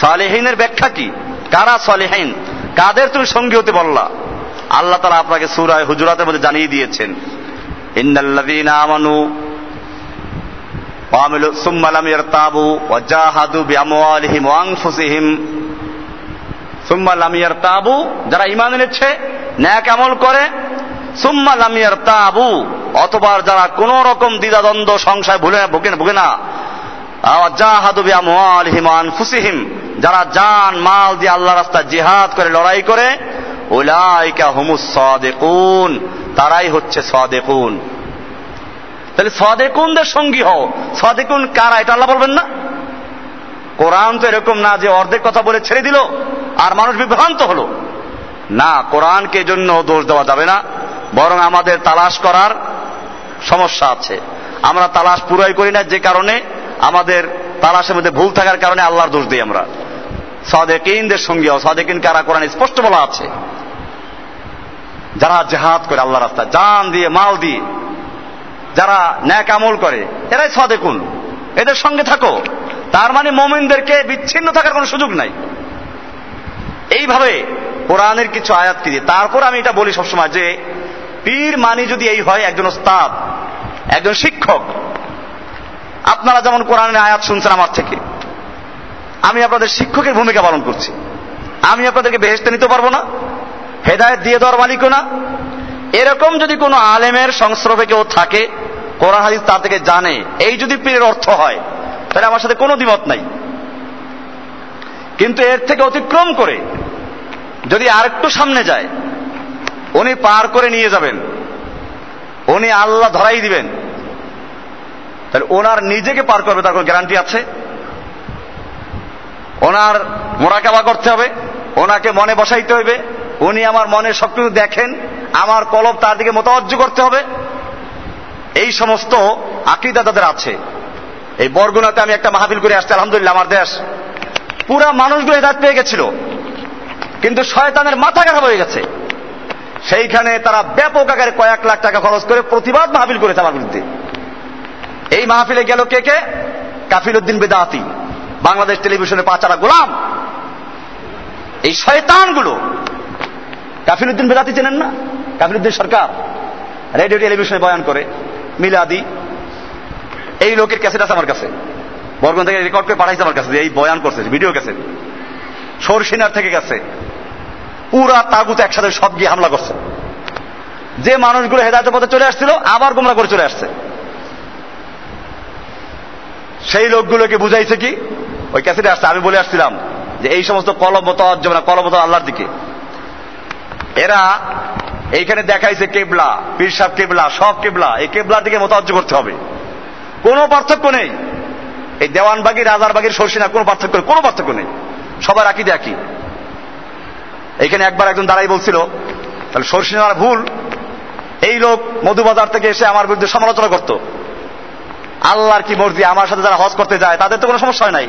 সলেহীনের ব্যাখ্যা কি? কারা সলেহীন? কাদের তুমি সঙ্গী হতে বললা? আল্লাহ তারা আপনাকে সুরায় হুজুরাতের মধ্যে জানিয়ে দিয়েছেন। ইন্নাল্লাযীনা আমানু وعملوا ثم لم يرتابوا وجاهدوا بأموالهم وأنفسهم ثم لم يرتابوا যারা ঈমান এনেছে ন্যাক আমল করে সুম্মা লাম ইয়ারতাবু অতবার যারা কোন রকম দ্বিধাদ্বন্দ্ব সংশয় ভুলে ভুগে ভুগে না জাহাদু বিআমওয়ালিহিম ওয়া আনফুসিহিম যারা জান মাল দিয়ে আল্লাহ রাস্তায় জিহাদ করে লড়াই করে উলাইকা হুমুস সাদিকুন, তারাই হচ্ছে সাদিকুন। তাহলে সদেকুনদের সঙ্গী হও। সদেকুন কারা? এটা আল্লাহ বলবেন না? কোরআন তো এরকম না যে অর্ধেক কথা বলে ছেড়ে দিল আর মানুষ বিভ্রান্ত হলো। না, কোরআনকে জন্য দোষ দেওয়া যাবে না। বরং আমাদের তালাশ করার সমস্যা আছে। আমরা তালাশ পুরাই করি না যে কারণে আমাদের তালাশের মধ্যে ভুল থাকার কারণে আল্লাহর দোষ দিই আমরা। সদেকিনদের সঙ্গে সদেকিন কারা? কোরআন স্পষ্ট বলা আছে। যারা জেহাদ করে আল্লাহ রাস্তা, জান দিয়ে, মাল দিয়ে, যারা ন্যাক আমল করে, এরাই সদেকুন। এদের সঙ্গে থাকো। তার মানে মোমিনদেরকে বিচ্ছিন্ন থাকার কোনো সুযোগ নাই। এইভাবে কোরআনের কিছু আয়াত কি তারপর আমি এটা বলি সবসময় যে, পীর মানি যদি এই হয়, একজন ওস্তাদ, একজন শিক্ষক, আপনারা যেমন কোরআনের আয়াত শুনছেন আমার থেকে, আমি আপনাদের শিক্ষকের ভূমিকা পালন করছি। আমি আপনাদেরকে বেহেস্তে নিতে পারব না। হেদায়ত দিয়ে দেওয়ার মালিকও না। এরকম যদি কোনো আলেমের সংস্রবে কেউ থাকে, কোরআন হাদিস তার থেকে জানে, এই যদি পীরের অর্থ হয়, তাহলে আমার সাথে কোনো দ্বিমত নাই। কিন্তু এর থেকে অতিক্রম করে, যদি আরেকটু সামনে যায়, উনি পার করে নিয়ে যাবেন, উনি আল্লাহ ধরাই দিবেন, তাহলে ওনার নিজেকে পার করবে, তার কোনো গ্যারান্টি আছে? ওনার মোরাকাবা করতে হবে, ওনাকে মনে বসাইতে হবে উনি আমার মনে সবকিছু দেখেন, আমার কলব তার দিকে মোতাবজ্জ করতে হবে। এই সমস্ত আকিদা তাদের আছে। এই বরগুনাতে আমি একটা মাহফিল করে আসছি, আলহামদুলিল্লাহ, আমার দেশ। পুরা মানুষগুলো হেদায়ত পেয়ে গেছিল। কিন্তু শয়তানের মাথা খারাপ হয়ে গেছে। সেইখানে তারা ব্যাপক আকারে কয়েক লাখ টাকা খরচ করে প্রতিবাদ মাহফিল করেছে আমার বিরুদ্ধে। এই মাহফিলে গেল কে কে? কাফিল উদ্দিন বেদাতি, বাংলাদেশ টেলিভিশনে পাচারা গোলাম। এই শয়তানগুলো কাফিল উদ্দিন বেদাতি চেনেন না? কাফিল উদ্দিন সরকার রেডিও টেলিভিশনে বয়ান করে, মিলাদি, এই লোকের ক্যাসেট আছে আমার কাছে। বরগন থেকে রেকর্ড করে পাঠাইছে আমার কাছে এই বয়ান করছে ভিডিও ক্যাসেট। সরসিনার থেকে গেছে। পুরা তাগুত একসাথে সব গিয়ে হামলা করছে। যে মানুষগুলো হেদায়তের পথে চলে আসছিল, আবার গোমরা করে চলে আসছে। সেই লোকগুলোকে বুঝাইছে কি, ওই ক্যাসেটে আসছে, আমি বলে আসছিলাম যে এই সমস্ত কলমত না কলমত আল্লাহর দিকে। এরা এইখানে দেখাইছে কেবলা, পীর সাহ কেবলা, সব কেবলা। এই কেবলার দিকে মোতাজ্জ করতে হবে। কোনো পার্থক্য নেই। এই দেওয়ানবাগি, রাজারবাগির সরসিনা কোনো পার্থক্য নেই, কোনো পার্থক্য নেই। সবার একই। দেখি এখানে একবার একজন দাঁড়াই বলছিল, তাহলে সরসিনার ভুল। এই লোক মধুবাজার থেকে এসে আমার বিরুদ্ধে সমালোচনা করত। আল্লাহর কি মর্জি, আমার সাথে যারা হজ করতে যায়, তাদের তো কোনো সমস্যা নাই।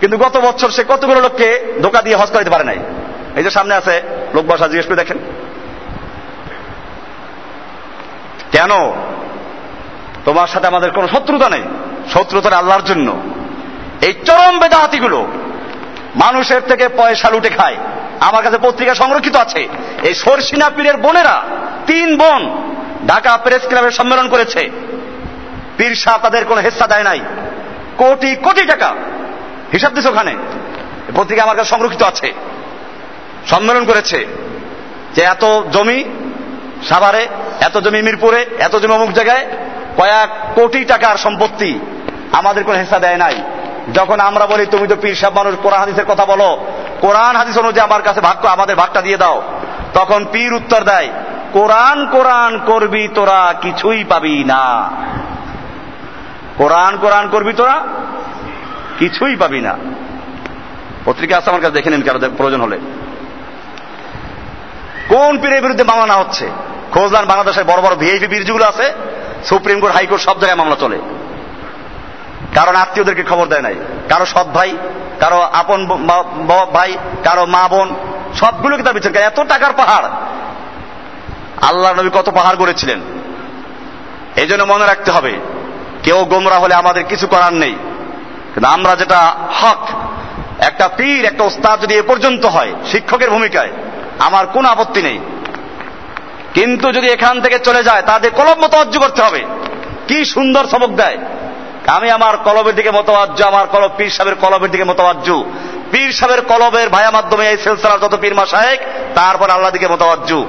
কিন্তু গত বছর সে কতগুলো লোককে ধোকা দিয়ে হজ করাইতে পারে নাই। এই যে সামনে আছে, লোক বসা, জিজ্ঞেস করে দেখেন। কেন? তোমার সাথে আমাদের কোনো শত্রুতা নেই। শত্রুতা আল্লাহর জন্য। এই চরম বেদাহাতিগুলো মানুষের থেকে পয়সা লুটে খায়। আমার কাছে পত্রিকা সংরক্ষিত আছে। এই সরসিনা পীরের বোনেরা, তিন বোন ঢাকা প্রেস ক্লাবের সম্মেলন করেছে। পীর শাহ তাদের কোনো হেস্সা দেয় নাই। কোটি কোটি টাকা হিসাব দিচ্ছে ওখানে। পত্রিকা আমার কাছে সংরক্ষিত আছে। সম্মেলন করেছে যে এত জমি সাভারে, এত জমি মিরপুরে, এত জমি অমুক জায়গায়, কয়েক কোটি টাকার সম্পত্তি আমাদের কোনো হেসা দেয় নাই। যখন আমরা বলি, তুমি তো পীর সাহেব মানুষ, কোরআন, হাদিসের কথা বলো। কোরআন, হাদিস অনুযায়ী আমার কাছে ভাগ আমাদের ভাগটা দিয়ে দাও। তখন পীর উত্তর দেয়, কোরআন কোরআন করবি তোরা কিছুই পাবি না। কোরআন কোরআন করবি তোরা কিছুই পাবি না। পত্রিকা আছে আমার কাছে, দেখে নিন কারও প্রয়োজন হলে। কোন পীরের বিরুদ্ধে মামলা না হচ্ছে? খোঁজলান বাংলাদেশের বড় বড় ভিআইপি বীর যেগুলো আছে, সুপ্রিম কোর্ট, হাইকোর্ট সব জায়গায় মামলা চলে। কারণ আত্মীয়দেরকে খবর দেয় নাই। কারও সৎ ভাই, কারও আপন ভাই, কারও মা বোন, সবগুলোকে তার বিচার এত টাকার পাহাড়। আল্লাহ নবী কত পাহাড় গড়েছিলেন। এই জন্য মনে রাখতে হবে, কেউ গোমরা হলে আমাদের কিছু করার নেই। কিন্তু আমরা যেটা হক, একটা পীর, একটা ওস্তাদ যদি এ পর্যন্ত হয়, শিক্ষকের ভূমিকায় আমার কোন আপত্তি নেই। কিন্তু যদি এখান থেকে চলে যায়, তাদের কলম মতবাজ্য করতে হবে। কি সুন্দর সবক দেয়। আমি আমার কলবের দিকে মতবাজ্য আমার কলব পীর সাহেবের কলবের দিকে মতবাজ্য পীর সাহেবের কলবের ভায়া মাধ্যমে এই সেলসালার যত পীর মাসায়েক তারপর আল্লাহ দিকে মতবাজ্য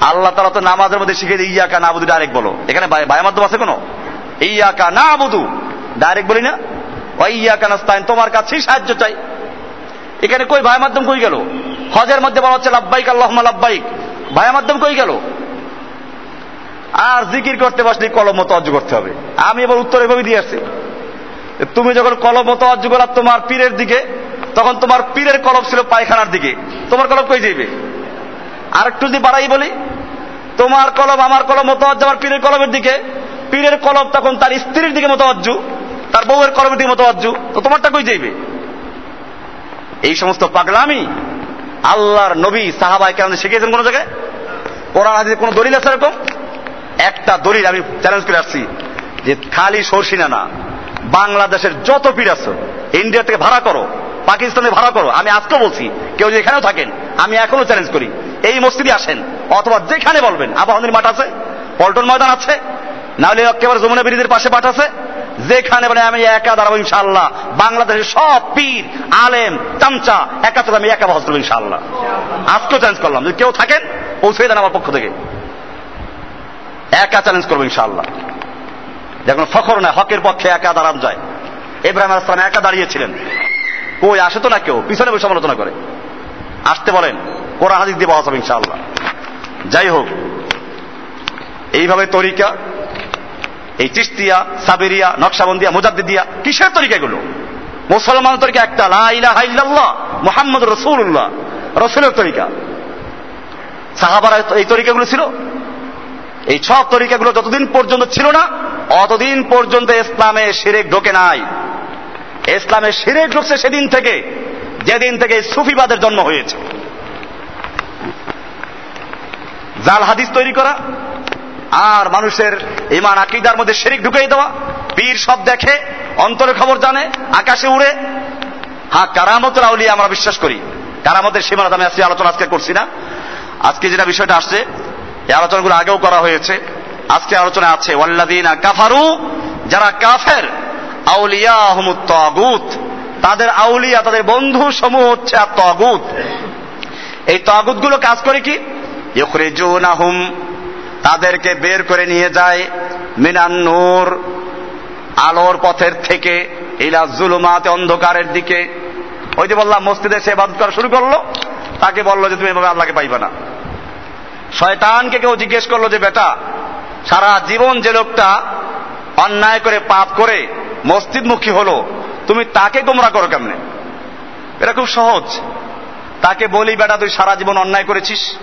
আল্লাহ তারা তো নামাজের মধ্যে শিখে দিয়ে ইয়াকা না বুধু ডাইরেক্ট বলো। এখানে ভায়া মাধ্যম আছে কোনো? ইয়াকা না বুধু ডাইরেক্ট বলি না? ওই ইয়াকা নাস্তাইন তোমার কাছেই সাহায্য চাই। এখানে কই ভায়া মাধ্যম কই গেল? হজের মধ্যে বলা হচ্ছে লাভবাইক আল্লাহ লাভবাইক ভায়া মাধ্যম কই গেল? আর জিকির করতে বসলে কলম মতো অর্জ করতে হবে। আমি এবার উত্তর এভাবে দিয়ে আসছি। তুমি যখন কলম মতো অর্জ করার তোমার পীরের দিকে, তখন তোমার পীরের কলম ছিল পায়খানার দিকে। তোমার কলম কই যাইবে? আর একটু যদি বাড়াই বলি, তোমার কলম, আমার কলম মতো অর্জ আমার পীরের কলমের দিকে। পীরের কলম তখন তার স্ত্রীর দিকে মতো অর্জু তার বউয়ের কলমের দিকে মতো অর্জু তো তোমারটা কই যাইবে? এই সমস্ত পাগলামি আল্লাহর নবী সাহাবাই কেন শিখিয়েছেন কোন জায়গায়? কোন দলিল আছে এরকম? একটা দলিল আমি চ্যালেঞ্জ করে আসছি, যে খালি সরসিনা না বাংলাদেশের যত পীর আছে, ইন্ডিয়া থেকে ভাড়া করো, পাকিস্তানে ভাড়া করো, আমি আজকে বলছি, কেউ যদি এখানেও থাকেন, আমি এখনও চ্যালেঞ্জ করি, এই মসজিদে আসেন, অথবা যেখানে বলবেন আবাহনের মাঠ আছে, পল্টন ময়দান আছে, নাহলে একেবারে যমুনা বিরিদের পাশে মাঠ আছে যেখানে মানে আমি একা দাঁড়াবো ইনশাল্লাহ বাংলাদেশের সব পীর, আলেম, চামচা, একা তো আমি একা বহস করব ইনশাল্লাহ আজকেও চ্যালেঞ্জ করলাম, যদি কেউ থাকেন, পৌঁছে দেন আমার পক্ষ থেকে। একা চ্যালেঞ্জ করব ইনশাল্লাহ দেখুন, ফখর না হকের পক্ষে একা দাঁড়ান যায়। ইব্রাহিম আসলাম একা দাঁড়িয়েছিলেন। কই, আসে তো না কেউ? পিছনে বসে সমালোচনা করে। আসতে বলেন, কোরআন হাদিস দিয়ে বহস হবে ইনশাল্লাহ যাই হোক, এইভাবে তরিকা এই চিস্তিয়া, সাবেরিয়া, নকশাবন্দিয়া, মুজাদ্দিদিয়া, কিসের তরিকা এগুলো? মুসলমান তরিকা একটা লাইলাহ মোহাম্মদ রসুল্লাহ রসুলের তরিকা। সাহাবারা এই তরিকাগুলো ছিল। এই সব তরিকাগুলো যতদিন পর্যন্ত ছিল না, অতদিন পর্যন্ত ইসলামে শিরেক ঢোকে নাই। ইসলামে শিরেক ঢুকছে সেদিন থেকে, যেদিন থেকে সুফিবাদের জন্ম হয়েছে। জাল হাদিস তৈরি করা আর মানুষের ইমান আকিদার মধ্যে শেরিক ঢুকিয়ে দেওয়া। পীর সব দেখে অন্তরের খবর জানে, আকাশে উড়ে। হ্যাঁ কারামতের আউলিয়া আমরা বিশ্বাস করি। কারামতের সীমানা আমি আজকে আলোচনা আজকে করছি না। আজকে যেটা বিষয়টা আসছে, এই আলোচনাগুলো আগেও করা হয়েছে। আজকে আলোচনা আছে ওয়াল্লাদিনা কাফারু, যারা কাফের আউলিয়া তগুত। তাদের আউলিয়া, তাদের বন্ধু সমূহ হচ্ছে আর তগুত এই তগুতগুলো কাজ করে কি? ইখরিজুনাহুম তাদেরকে বের করে নিয়ে যায় মিনান নূর, আলোর পথের থেকে ইলা জুলুমাতে অন্ধকারের দিকে। ওই যে বললাম, মসজিদে সে বাদ করা শুরু করল। তাকে বলল যে, তুমি এভাবে আল্লাহকে পাইবে না। শয়তানকে কেউ জিজ্ঞেস করল যে, বেটা, সারা জীবন যে লোকটা অন্যায় করে পাপ করে মসজিদমুখী হলো, তুমি তাকে গোমরা করো কেমনে? এটা খুব সহজ। তাকে বলি, বেটা, তুই সারা জীবন অন্যায় করেছিস,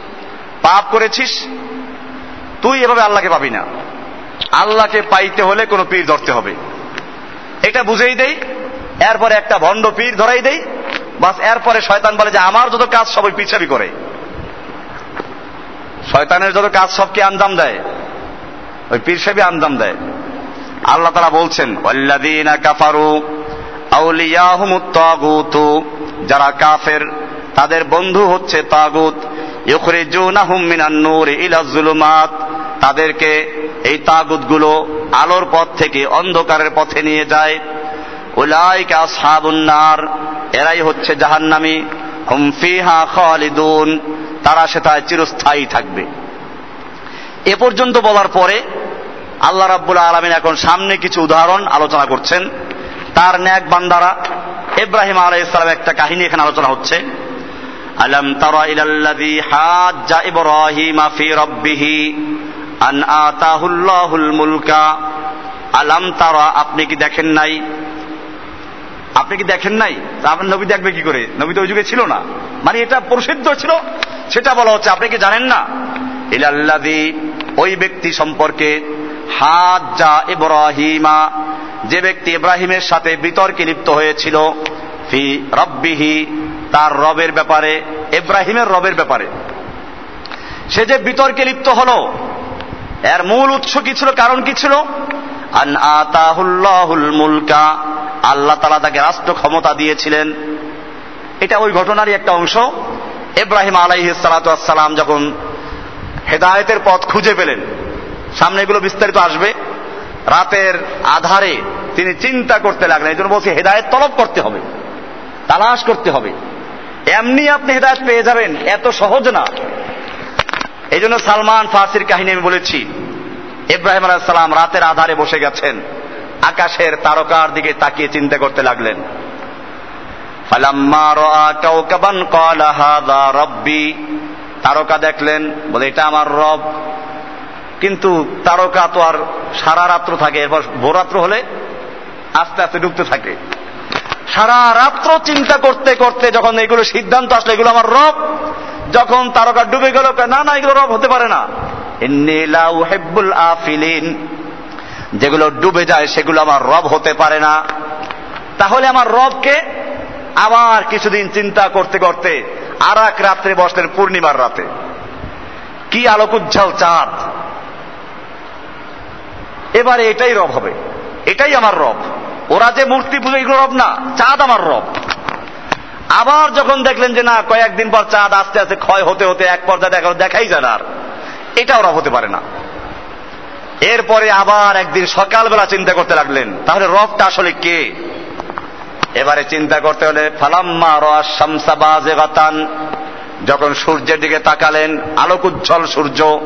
পাপ করেছিস তুই এভাবে আল্লাহকে পাবি না। আল্লাহকে পাইতে হলে কোনো পীর ধরতে হবে। এটা বুঝেই দেই, এরপরে একটা ভণ্ড পীর ধরাই দেই, বাস এরপরে শয়তান বলে যে আমার যত কাজ সবাই পিছাবি করে। শয়তানের যত কাজ সবকে আঞ্জাম দেয়, ওই পীর সাহেবই আঞ্জাম দেয়। আল্লাহ তারা বলছেন কাফারু আউলিয়াহুমুত যারা কাফের, তাদের বন্ধু হচ্ছে তাগুত। ইউখরিজুনাহুম মিনান নূর ইলা যুলুমাত। তাদেরকে এই তাগুতগুলো আলোর পথ থেকে অন্ধকারের পথে নিয়ে যায়। উলাইকা আসহাবুন নার, এরাই হচ্ছে জাহান্নামী। হুম ফিহা খালিদুন, তারা সেটায় চিরস্থায়ী থাকবে। এ পর্যন্ত বলার পরে আল্লাহ রাব্বুল আলমিন এখন সামনে কিছু উদাহরণ আলোচনা করছেন। তার ন্যাক বান্দারা, ইব্রাহিম আলাই ইসলাম একটা কাহিনী এখানে আলোচনা হচ্ছে। আলম তারা ইলাল্লাযী হাজ্জা ইব্রাহিমা ফি রাব্বিহি আন আতাহুল্লাহুল মুলকা, আলাম তারা, আপনি কি দেখেন নাই? আপনি কি দেখেন নাই? আপনার নবী দেখবে কি করে? নবী তো ওই যুগে ছিল না। মানে এটা প্রসিদ্ধ ছিল। সেটা বলা হচ্ছে, আপনি কি জানেন না? ইলাল্লাদি ওই ব্যক্তি সম্পর্কে হাজ্জা ইব্রাহিমা, যে ব্যক্তি ইব্রাহিমের সাথে বিতর্কে লিপ্ত হয়েছিল, ফি রব্বিহি, তার রবের ব্যাপারে, ইব্রাহিমের রবের ব্যাপারে। সে যে বিতর্কে লিপ্ত হলো এর মূল উৎস কি ছিল, কারণ কি ছিল? মুলকা, আল্লাহ তালা তাকে রাষ্ট্র ক্ষমতা দিয়েছিলেন। এটা ওই ঘটনারই একটা অংশ। ইব্রাহিম আলাইহি সালাম যখন হেদায়েতের পথ খুঁজে পেলেন, সামনে এগুলো বিস্তারিত আসবে। রাতের আধারে তিনি চিন্তা করতে লাগলেন, এই জন্য বলছি, হেদায়েত তলব করতে হবে, তালাশ করতে হবে। এমনি আপনি হেদায়ত পেয়ে যাবেন, এত সহজ না। এই জন্য সালমান ফার্সির কাহিনী আমি বলেছি। ইব্রাহিম আলাইসালাম রাতের আধারে বসে গেছেন। আকাশের তারকার দিকে তাকিয়ে চিন্তা করতে লাগলেন। তারকা দেখলেন, বলে, এটা আমার রব। কিন্তু তারকা তো আর সারা রাত্র থাকে, এরপর ভোরাত্র হলে আস্তে আস্তে ডুবতে থাকে। সারা রাত্র চিন্তা করতে করতে যখন এগুলো সিদ্ধান্ত আসলো, এগুলো আমার রব যখন তারকা ডুবে গেল না না এগুলো রব হতে পারে না। যেগুলো ডুবে যায়, সেগুলো আমার রব হতে পারে না। তাহলে আমার রবকে আবার কিছুদিন চিন্তা করতে করতে আর এক রাত্রে বসলেন পূর্ণিমার রাতে। কি আলোক উজ্জ্বল চাঁদ। এবারে এটাই রব হবে। এটাই আমার রব। ওরা যে মূর্তি পুজো, এগুলো রব না। চাঁদ আমার রব। আবার যখন দেখলেন যে না, কয়েকদিন পর চাঁদ আস্তে আস্তে ক্ষয় হতে হতে এক পর্যায়ে দেখা দেখাই যায় না আর। এটাও রব হতে পারে না। এরপরে আবার একদিন সকালবেলা চিন্তা করতে লাগলেন, তাহলে রবটা আসলে কে? এবারে চিন্তা করতে হলে, ফালাম্মা রামসাবাজে গাতান যখন সূর্যের দিকে তাকালেন আলোক উজ্জ্বল সূর্য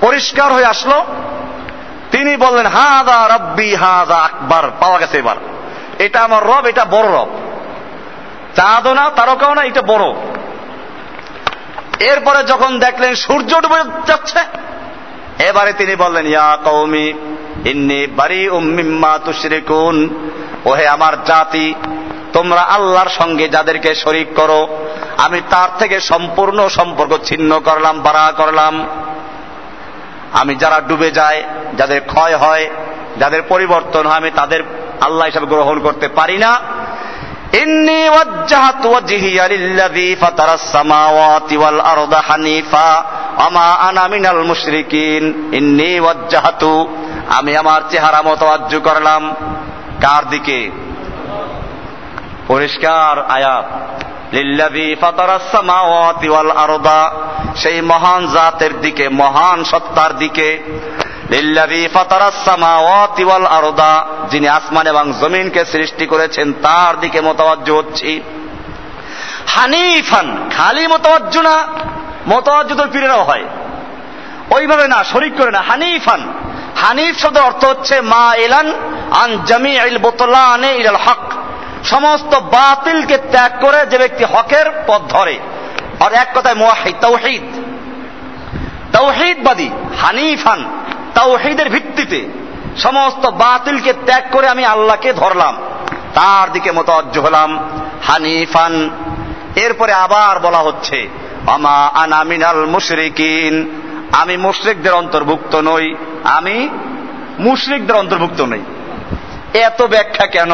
পরিষ্কার হয়ে আসলো। তিনি বললেন হাদা রব্বি হাদা আকবার। পাওয়া গেছে এবার। এটা আমার রব, এটা বড় রব। চাঁদও না, তারকাও না, এটা বড়। এরপরে যখন দেখলেন সূর্য ডুবে যাচ্ছে, এবারে তিনি বললেন, ইয়া কৌমি ইন্নি বাড়ি উম্মিম্মা তুশরিকুন। ওহে আমার জাতি, তোমরা আল্লাহর সঙ্গে যাদেরকে শরিক করো, আমি তার থেকে সম্পূর্ণ সম্পর্ক ছিন্ন করলাম, বাড়া করলাম। আমি যারা ডুবে যায়, যাদের ক্ষয় হয়, যাদের পরিবর্তন হয়, আমি তাদের আল্লাহ হিসাবে গ্রহণ করতে পারি না। ইন্নি আরদা হানিফা আনা মিনাল মুশরিকিন। ইন্নি আমি আমার চেহারা মোতাবাজ্য করলাম। কার দিকে? পরিষ্কার আয়াত। লিল্লাযী ফাতারাস ওয়াল আরদা, সেই মহান জাতের দিকে, মহান সত্তার দিকে। যিনি আসমান এবং জমিনকে সৃষ্টি করেছেন, তার দিকে মোতাবজ্জ হচ্ছি। হানিফান, খালি মোতাবজ্জ না মোতাবজ্জ তো হয়। ওইভাবে না, শরিক করে না। হানিফান, হানিফ শব্দের অর্থ হচ্ছে মা এলান আন জামি ইল বোতলানে ইলাল হক। সমস্ত বাতিলকে ত্যাগ করে যে ব্যক্তি হকের পথ ধরে। আর এক কথায় মোয়াহিদ তৌহিদ তৌহিদবাদী হানিফান তৌহিদের ভিত্তিতে সমস্ত বাতিলকে ত্যাগ করে আমি আল্লাহকে ধরলাম। তার দিকে মতজ্জ হলাম, হানিফান। এরপরে আবার বলা হচ্ছে আমা আনামিনাল মুশরিকিন। আমি মুশরিকদের অন্তর্ভুক্ত নই, আমি মুশরিকদের অন্তর্ভুক্ত নই। এত ব্যাখ্যা কেন?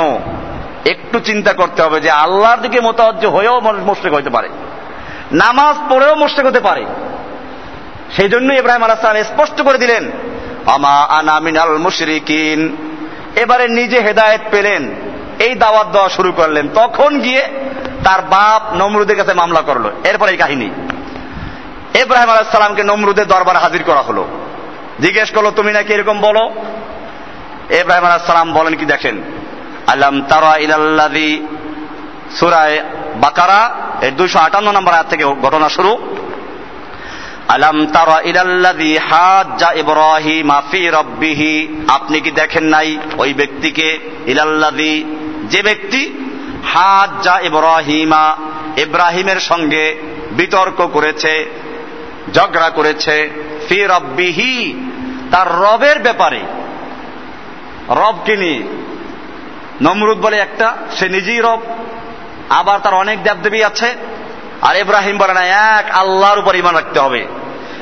একটু চিন্তা করতে হবে যে আল্লাহর দিকে মোতাবজ্জ হয়েও মুশরিক হইতে পারে, নামাজ পড়েও মুশরিক হতে পারে। সেই জন্য ইব্রাহিম আলাহ স্পষ্ট করে দিলেন আমা আনা মিনাল মুশরিকিন। এবারে নিজে হেদায়েত পেলেন, এই দাওয়াত দেওয়া শুরু করলেন। তখন গিয়ে তার বাপ নমরুদের কাছে মামলা করল, এরপর এই কাহিনী। ইব্রাহিম আলাহ সালামকে নমরুদের দরবার হাজির করা হলো। জিজ্ঞেস করল, তুমি নাকি এরকম বলো? ইব্রাহিম আলাহ সালাম বলেন, কি দেখেন? আলাম তারা ইলাল্লাদি সুরায় বাকারা এর দুইশো আটান্ন নম্বর আয়াত থেকে ঘটনা শুরু। আলাম তারা ইলাল্লাদি হাজ্জা ইব্রাহিম ফি রব্বিহি। আপনি কি দেখেন নাই ওই ব্যক্তিকে? ইলাল্লাদি যে ব্যক্তি হাজ্জা ইব্রাহিমা ইব্রাহিমের সঙ্গে বিতর্ক করেছে, ঝগড়া করেছে ফি রব্বিহি, তার রবের ব্যাপারে। রবকে নিয়ে। নমরুদ বলে একটা, সে নিজেই রব, আবার তার অনেক দেবদেবী আছে। আর ইব্রাহিম বলে না এক আল্লাহর উপর ইমান রাখতে হবে।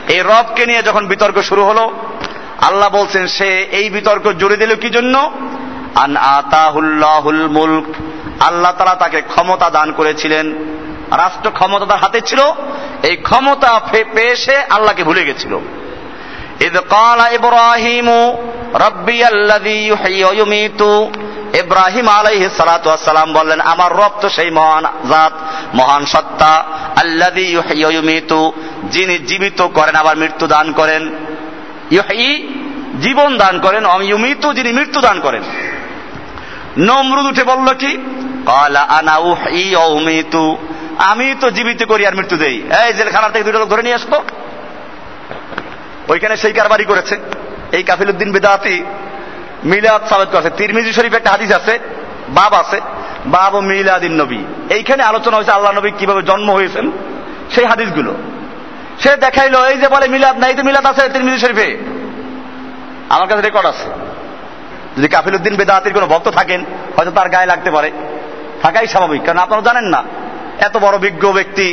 এই রবকে নিয়ে যখন বিতর্ক শুরু হলো, আল্লাহ বলছেন, সে এই বিতর্ক জুড়ে দিল কি জন্য? আন আতাহুল্লাহুল মুলক। আল্লাহ তারা তাকে ক্ষমতা দান করেছিলেন। রাষ্ট্র ক্ষমতা তার হাতে ছিল। এই ক্ষমতা পেয়ে সে আল্লাহকে ভুলে গেছিল। এদ কালা ইব্রাহিম, রব্বি আল্লাহ ইব্রাহিম আলাইহি সালাম বললেন, আমার রব তো সেই মহান জাত, মহান সত্তা আল্লাদি ইউমিতু, যিনি জীবিত করেন, আবার মৃত্যু দান করেন। ইউহি জীবন দান করেন অমিউমিতু যিনি মৃত্যু দান করেন। নমরুদ উঠে বলল, কি? কালা আনা উহি অমিতু আমি তো জীবিত করি আর মৃত্যু দেই। এই জেলখানা থেকে দুটো লোক ধরে নিয়ে আসব? ওইখানে সেই কারবারি করেছে। এই কাফিলুদ্দিন বেদাতি মিলাদ সাবেদ করেছে তিরমিজি শরীফ একটা হাদিস আছে, বাব আছে, বাব ও মিলাদিন নবী। এইখানে আলোচনা হয়েছে আল্লাহ নবী কীভাবে জন্ম হয়েছেন, সেই হাদিসগুলো। সে দেখাইলো, এই যে বলে মিলাদ নাই তো মিলাদ আছে তিরমিজি শরীফে। আমার কাছে রেকর্ড আছে। যদি কাফিলুদ্দিন বেদাতির কোনো ভক্ত থাকেন, হয়তো তার গায়ে লাগতে পারে। থাকাই স্বাভাবিক, কারণ আপনারা জানেন না, এত বড় বিজ্ঞ ব্যক্তি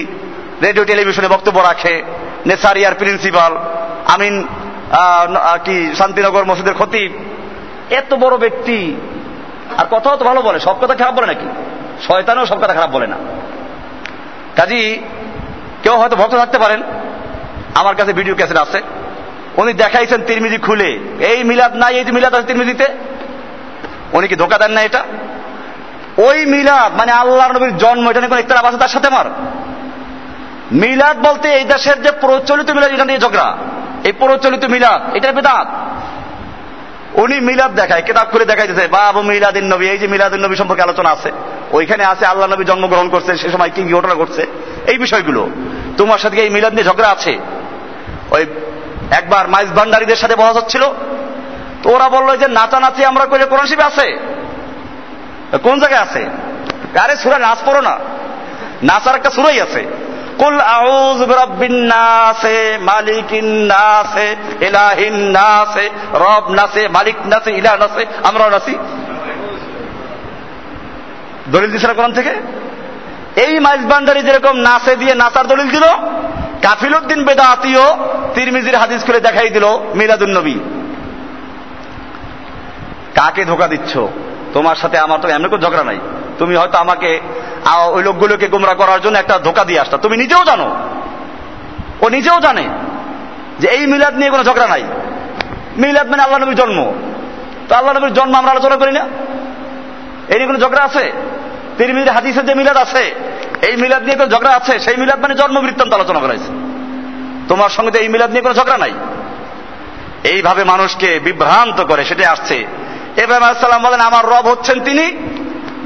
রেডিও টেলিভিশনে বক্তব্য রাখে, নেসারিয়ার প্রিন্সিপাল, আমিন কি, শান্তিনগর মসজিদের খতিব এত বড় ব্যক্তি। আর কথাও তো ভালো বলে, সব কথা খারাপ বলে নাকি? শয়তানও সব কথা খারাপ বলে না। কাজী, কেউ হয়তো ভক্ত থাকতে পারেন, আমার কাছে ভিডিও ক্যাসেট আছে। উনি দেখাইছেন তিরমিজি খুলে। এই মিলাদ নাই, এই মিলাদ আছে তিরমিজিতে, উনি কি ধোকা দেন না এটা? ওই মিলাদ মানে আল্লাহ নবীর জন্ম, এটা নিয়ে কোনো ইত্তারাপ আছে তার সাথে আমার? মিলাদ বলতে এই দেশের যে প্রচলিত মিলাদ এটা নিয়ে ঝগড়া। এই প্রচলিত মিলাদ এটা বেদাত। উনি মিলাদ দেখায়, কেতাব করে খুলে দেখাইতেছে বাবু মিলাদিন নবী, এই যে মিলাদিন নবী সম্পর্কে আলোচনা আছে, ওইখানে আছে আল্লাহ নবী জন্মগ্রহণ করছে, সে সময় কি ঘটনা ঘটছে, এই বিষয়গুলো। তোমার সাথে এই মিলাদ নিয়ে ঝগড়া আছে? ওই একবার মাইজ ভান্ডারীদের সাথে বহস হচ্ছিল, তো ওরা বলল যে নাচানাচি আমরা করে কোরআন শিবে আছে? কোন জায়গায় আছে? আরে, সুরা নাচ পড়ো না নাচার একটা সুরাই আছে। কুল আউজ বিরাব্বিন নাসে, মালিকিন নাসে, ইলাহিন নাসে, রব নাসে, মালিক নাসে, ইলাহ নাসে আমরাও নাসি। দলিল দিছে কোরআন থেকে? এই মাইজ বান্ডারি যেরকম নাসে দিয়ে নাসার দলিল দিল কাফিলুদ্দিন বেদাতিও তিরমিজির হাদিস করে দেখাই দিল, মিলাদুন নবী। কাকে ধোকা দিচ্ছ? তোমার সাথে আমার তো এমন কোনো ঝগড়া নাই। তুমি হয়তো আমাকে ওই লোকগুলোকে গুমরা করার জন্য একটা ধোকা দিয়ে আসতা। তুমি নিজেও জানো। ও নিজেও জানে যে এই মিলাদ নিয়ে কোনো ঝগড়া নাই। মিলাদ মানে আল্লাহ নবীর জন্ম। তো আল্লাহ নবীর জন্ম আমরা আলোচনা করি না? এই নিয়ে কোনো ঝগড়া আছে? তিরমিজির হাদিসের যে মিলাদ আছে, এই মিলাদ নিয়ে কোনো ঝগড়া আছে? সেই মিলাদ মানে জন্ম বৃত্তান্ত আলোচনা করা হয়েছে। তোমার সঙ্গে তো এই মিলাদ নিয়ে কোনো ঝগড়া নাই। এইভাবে মানুষকে বিভ্রান্ত করে সেটাই আসছে। এবার আলাইসাল্লাম বলেন, আমার রব হচ্ছেন তিনি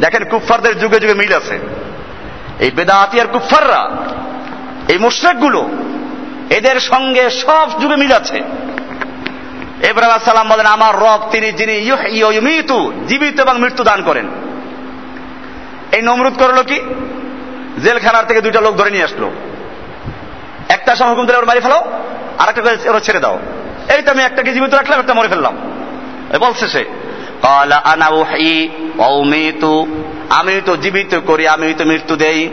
দেখেন কুফফারদের যুগে যুগে মিল আছে। এই বেদাহাতি আর কুফফাররা, এই মুশ্রেকগুলো এদের সঙ্গে সব যুগে মিল আছে। এব্রাহিম সালাম বলেন, আমার রব তিনি যিনি মৃত্যু জীবিত এবং মৃত্যু দান করেন। এই নমরুদ করল কি? জেলখানার থেকে দুইটা লোক ধরে নিয়ে আসলো। একটা সময় হুকুম দিলে, ওর মারি ফেলো। আর একটা ওরা ছেড়ে দাও। এই তো আমি একটাকে জীবিত রাখলাম, একটা মরে ফেললাম। বলছে সে অমিতু আমি তো জীবিত করি আমি তো মৃত্যু দেই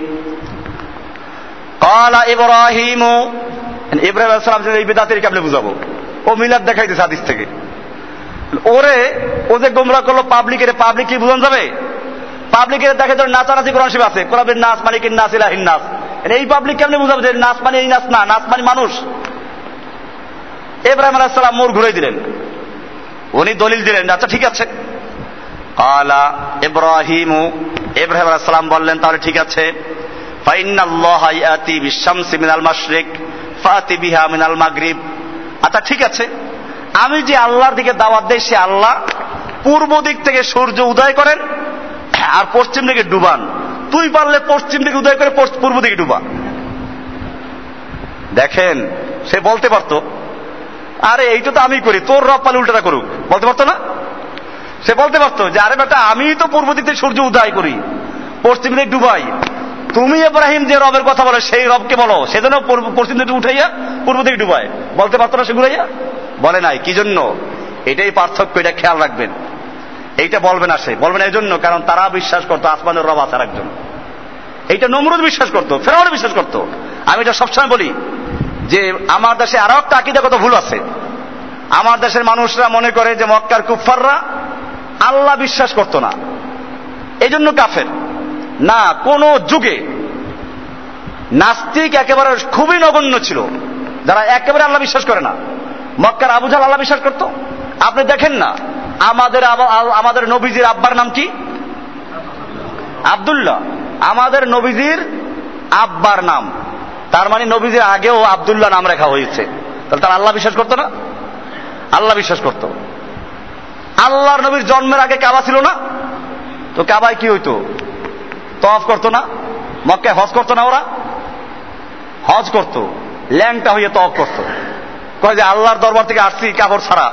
কালা ইব্রাহিম ইব্রাহিম এই বেদাতের কেমনে বুঝাবো ও মিলাদ দেখাইতেছে হাদিস থেকে। ওরে, ও যে গোমরা করল পাবলিকের পাবলিক কি বুঝানো যাবে? পাবলিকের দেখে ধর নাচানাচি কোরআন শিব আছে। কোরআনের নাচ মালিকের নাচ ইলাহিন নাচ এই পাবলিক কেমনে বুঝাবে যে নাচ মানে এই নাচ না? নাচ মানে মানুষ। ইব্রাহিম আলাহিসাল্লাম মোর ঘুরে দিলেন। উনি দলিল দিলেন আচ্ছা ঠিক আছে। কালা ইব্রাহিম ইব্রাহিম আলাইসালাম বললেন, তাহলে ঠিক আছে। আচ্ছা ঠিক আছে। আমি যে আল্লাহর দিকে দাওয়াত দেই, সে আল্লাহ পূর্ব দিক থেকে সূর্য উদয় করেন আর পশ্চিম দিকে ডুবান। তুই পারলে পশ্চিম দিকে উদয় করে পূর্ব দিকে ডুবা। দেখেন, সে বলতে পারতো আরে, এইটা তো আমি করি, তোর রব পালে উল্টাটা করুক। বলতে পারতো না? সে বলতে পারতো যে, আরে বেটা আমি তো পূর্ব দিক সূর্য উদয় করি, পশ্চিম দিকে ডুবাই। তুমি ইব্রাহিম যে রবের কথা বলে, সেই রবকে বলো সেজন্য পশ্চিম দিকে উঠাইয়া পূর্ব দিকে ডুবায়। বলতে পারতো না সেগুলাইয়া বলে নাই, কি জন্য? এটাই পার্থক্য, এটা খেয়াল রাখবেন। এইটা বলবে না সে, বলবে না এই জন্য, কারণ তারা বিশ্বাস করতো, আসমানের রব আছে একজন এইটা নমরুদ বিশ্বাস করতো, ফেরাউন বিশ্বাস করতো। আমি এটা সবসময় বলি যে আমার দেশে আরও একটা আকিদাগত ভুল আছে। আমার দেশের মানুষরা মনে করে যে মক্কার কুফাররা আল্লাহ বিশ্বাস করতো না। এই জন্য কাফের। না, কোন যুগে নাস্তিক একেবারে খুবই নগণ্য ছিল। যারা একেবারে আল্লাহ বিশ্বাস করে না। মক্কার আবুজাল আল্লাহ বিশ্বাস করতো। আপনি দেখেন না, আমাদের আমাদের নবীজির আব্বার নাম কি? আব্দুল্লাহ। আমাদের নবীজির আব্বার নাম। তার মানে নবীদের আগেও আবদুল্লাহ নাম রেখা হয়েছে। তাহলে তারা আল্লাহ বিশ্বাস করতো না? আল্লাহ বিশ্বাস করতো। আল্লাহর নবীর জন্মের আগে কাবা ছিল না? তো কাবায় কি হইতো? তফ করতো না? মক্কায় হজ করতো না ওরা? হজ করতো। ল্যাংটা হয়ে তফ করতো। কয় যে আল্লাহর দরবার থেকে আসছি কাপড় ছাড়া।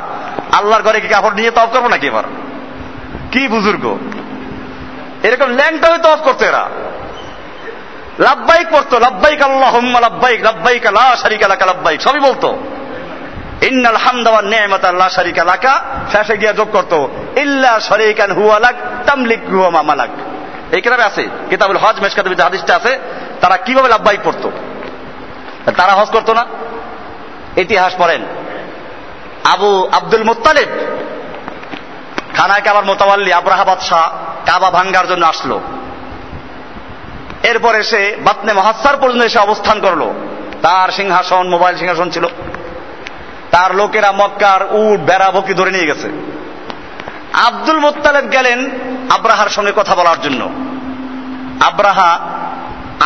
আল্লাহর ঘরে কি কাপড় নিয়ে তফ করব নাকি এবার? কি বুজুর্গ? এরকম ল্যাংটা হয়ে তফ করতো এরা। লাভবাইক পড়তো লাভবাইক আল্লাহ লাভবাইক লাভবাইক লা শারিকা লাকা লাভবাইক সবই বলতো। ইন্নাল হামদাওয়া নিয়ামত আল্লাহ শারিকা লাকা, শেষে গিয়ে যোগ করতো। ইল্লা শরিকান হুয়া লাক, তামলিক হুয়া মামালাক এই কিতাবে আছে, কিতাবুল হজ মেশকাতে যে হাদিসটা আছে, তারা কীভাবে লাভবাইক পড়তো? তারা হজ করতো না? ইতিহাস পড়েন। আবু আব্দুল মুত্তালিব, খানায় কাবার মোতাবাল্লি আব্রাহাবাদ শাহ, কাবা ভাঙ্গার জন্য আসলো। এরপরে সে বাতনে মহাসার পর্যন্ত এসে অবস্থান করল। তার সিংহাসন, মোবাইল সিংহাসন ছিল। তার লোকেরা মক্কার উট, বেড়া বকি ধরে নিয়ে গেছে। আব্দুল মোত্তালেব গেলেন আব্রাহার সঙ্গে কথা বলার জন্য। আব্রাহা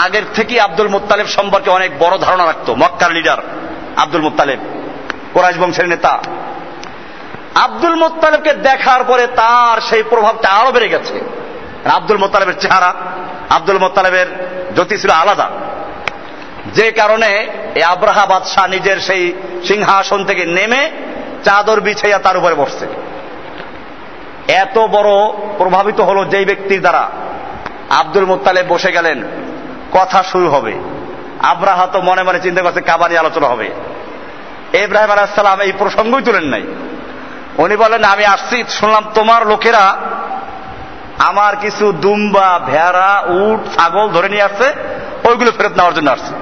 আগের থেকে আব্দুল মোত্তালেব সম্পর্কে অনেক বড় ধারণা রাখত, মক্কার লিডার আব্দুল মোত্তালেব, কোরাইশ বংশের নেতা। আব্দুল মোত্তালেবকে দেখার পরে তার সেই প্রভাবটা আরও বেড়ে গেছে। আব্দুল মোত্তালেবের চেহারা আব্দুল মোত্তালেবের জ্যোতি ছিল আলাদা। যে কারণে এই আব্রাহা বাদশাহ নিজের সেই সিংহাসন থেকে নেমে চাদর বিছাইয়া তার উপরে বসছে। এত বড় প্রভাবিত হলো যেই ব্যক্তির দ্বারা আব্দুল মুত্তালেব বসে গেলেন, কথা শুরু হবে। আব্রাহা তো মনে মনে চিন্তা করছে কাবানি আলোচনা হবে। ইব্রাহিম আলাহাল্লাম এই প্রসঙ্গই তুলেন নাই। উনি বলেন, আমি আসছি, শুনলাম তোমার লোকেরা আমার কিছু দুম্বা, ভেড়া, উট, ছাগল ধরে নিয়ে আসছে, ওইগুলো ফেরত নেওয়ার জন্য আসছে।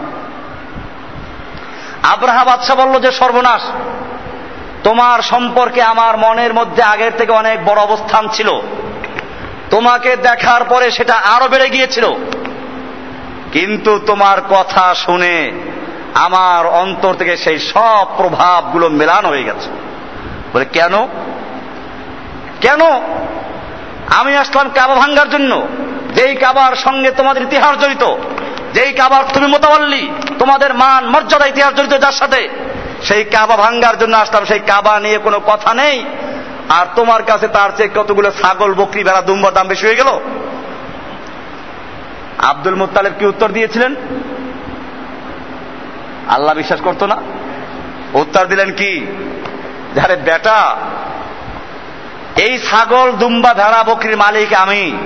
আব্রাহা বাদশাহ বলল যে, সর্বনাশ, তোমার সম্পর্কে আমার মনের মধ্যে আগের থেকে অনেক বড় অবস্থান ছিল। তোমাকে দেখার পরে সেটা আরও বেড়ে গিয়েছিল। কিন্তু তোমার কথা শুনে আমার অন্তর থেকে সেই সব প্রভাবগুলো মেলান হয়ে গেছে। বলে, কেন? কেন? আমি আসলাম কাবা ভাঙ্গার জন্য। যেই কাবার সঙ্গে তোমাদের ইতিহাস জড়িত, যেই কাবার তুমি মোতাবল্লি, তোমাদের মান, মর্যাদা ইতিহাস জড়িত যার সাথে, সেই কাবা ভাঙ্গার জন্য আসলাম। সেই কাবা নিয়ে কোনো কথা নেই। আর তোমার কাছে তার চেয়ে কতগুলো ছাগল, বকরি, ভেড়া, দুম্বার দাম বেশি হয়ে গেল? আব্দুল মুতালেব কি উত্তর দিয়েছিলেন? আল্লাহ বিশ্বাস করতো না। উত্তর দিলেন কি? যারে বেটা এই ছাগল দুম্বা ভেড়া বকরির মালিক আমি।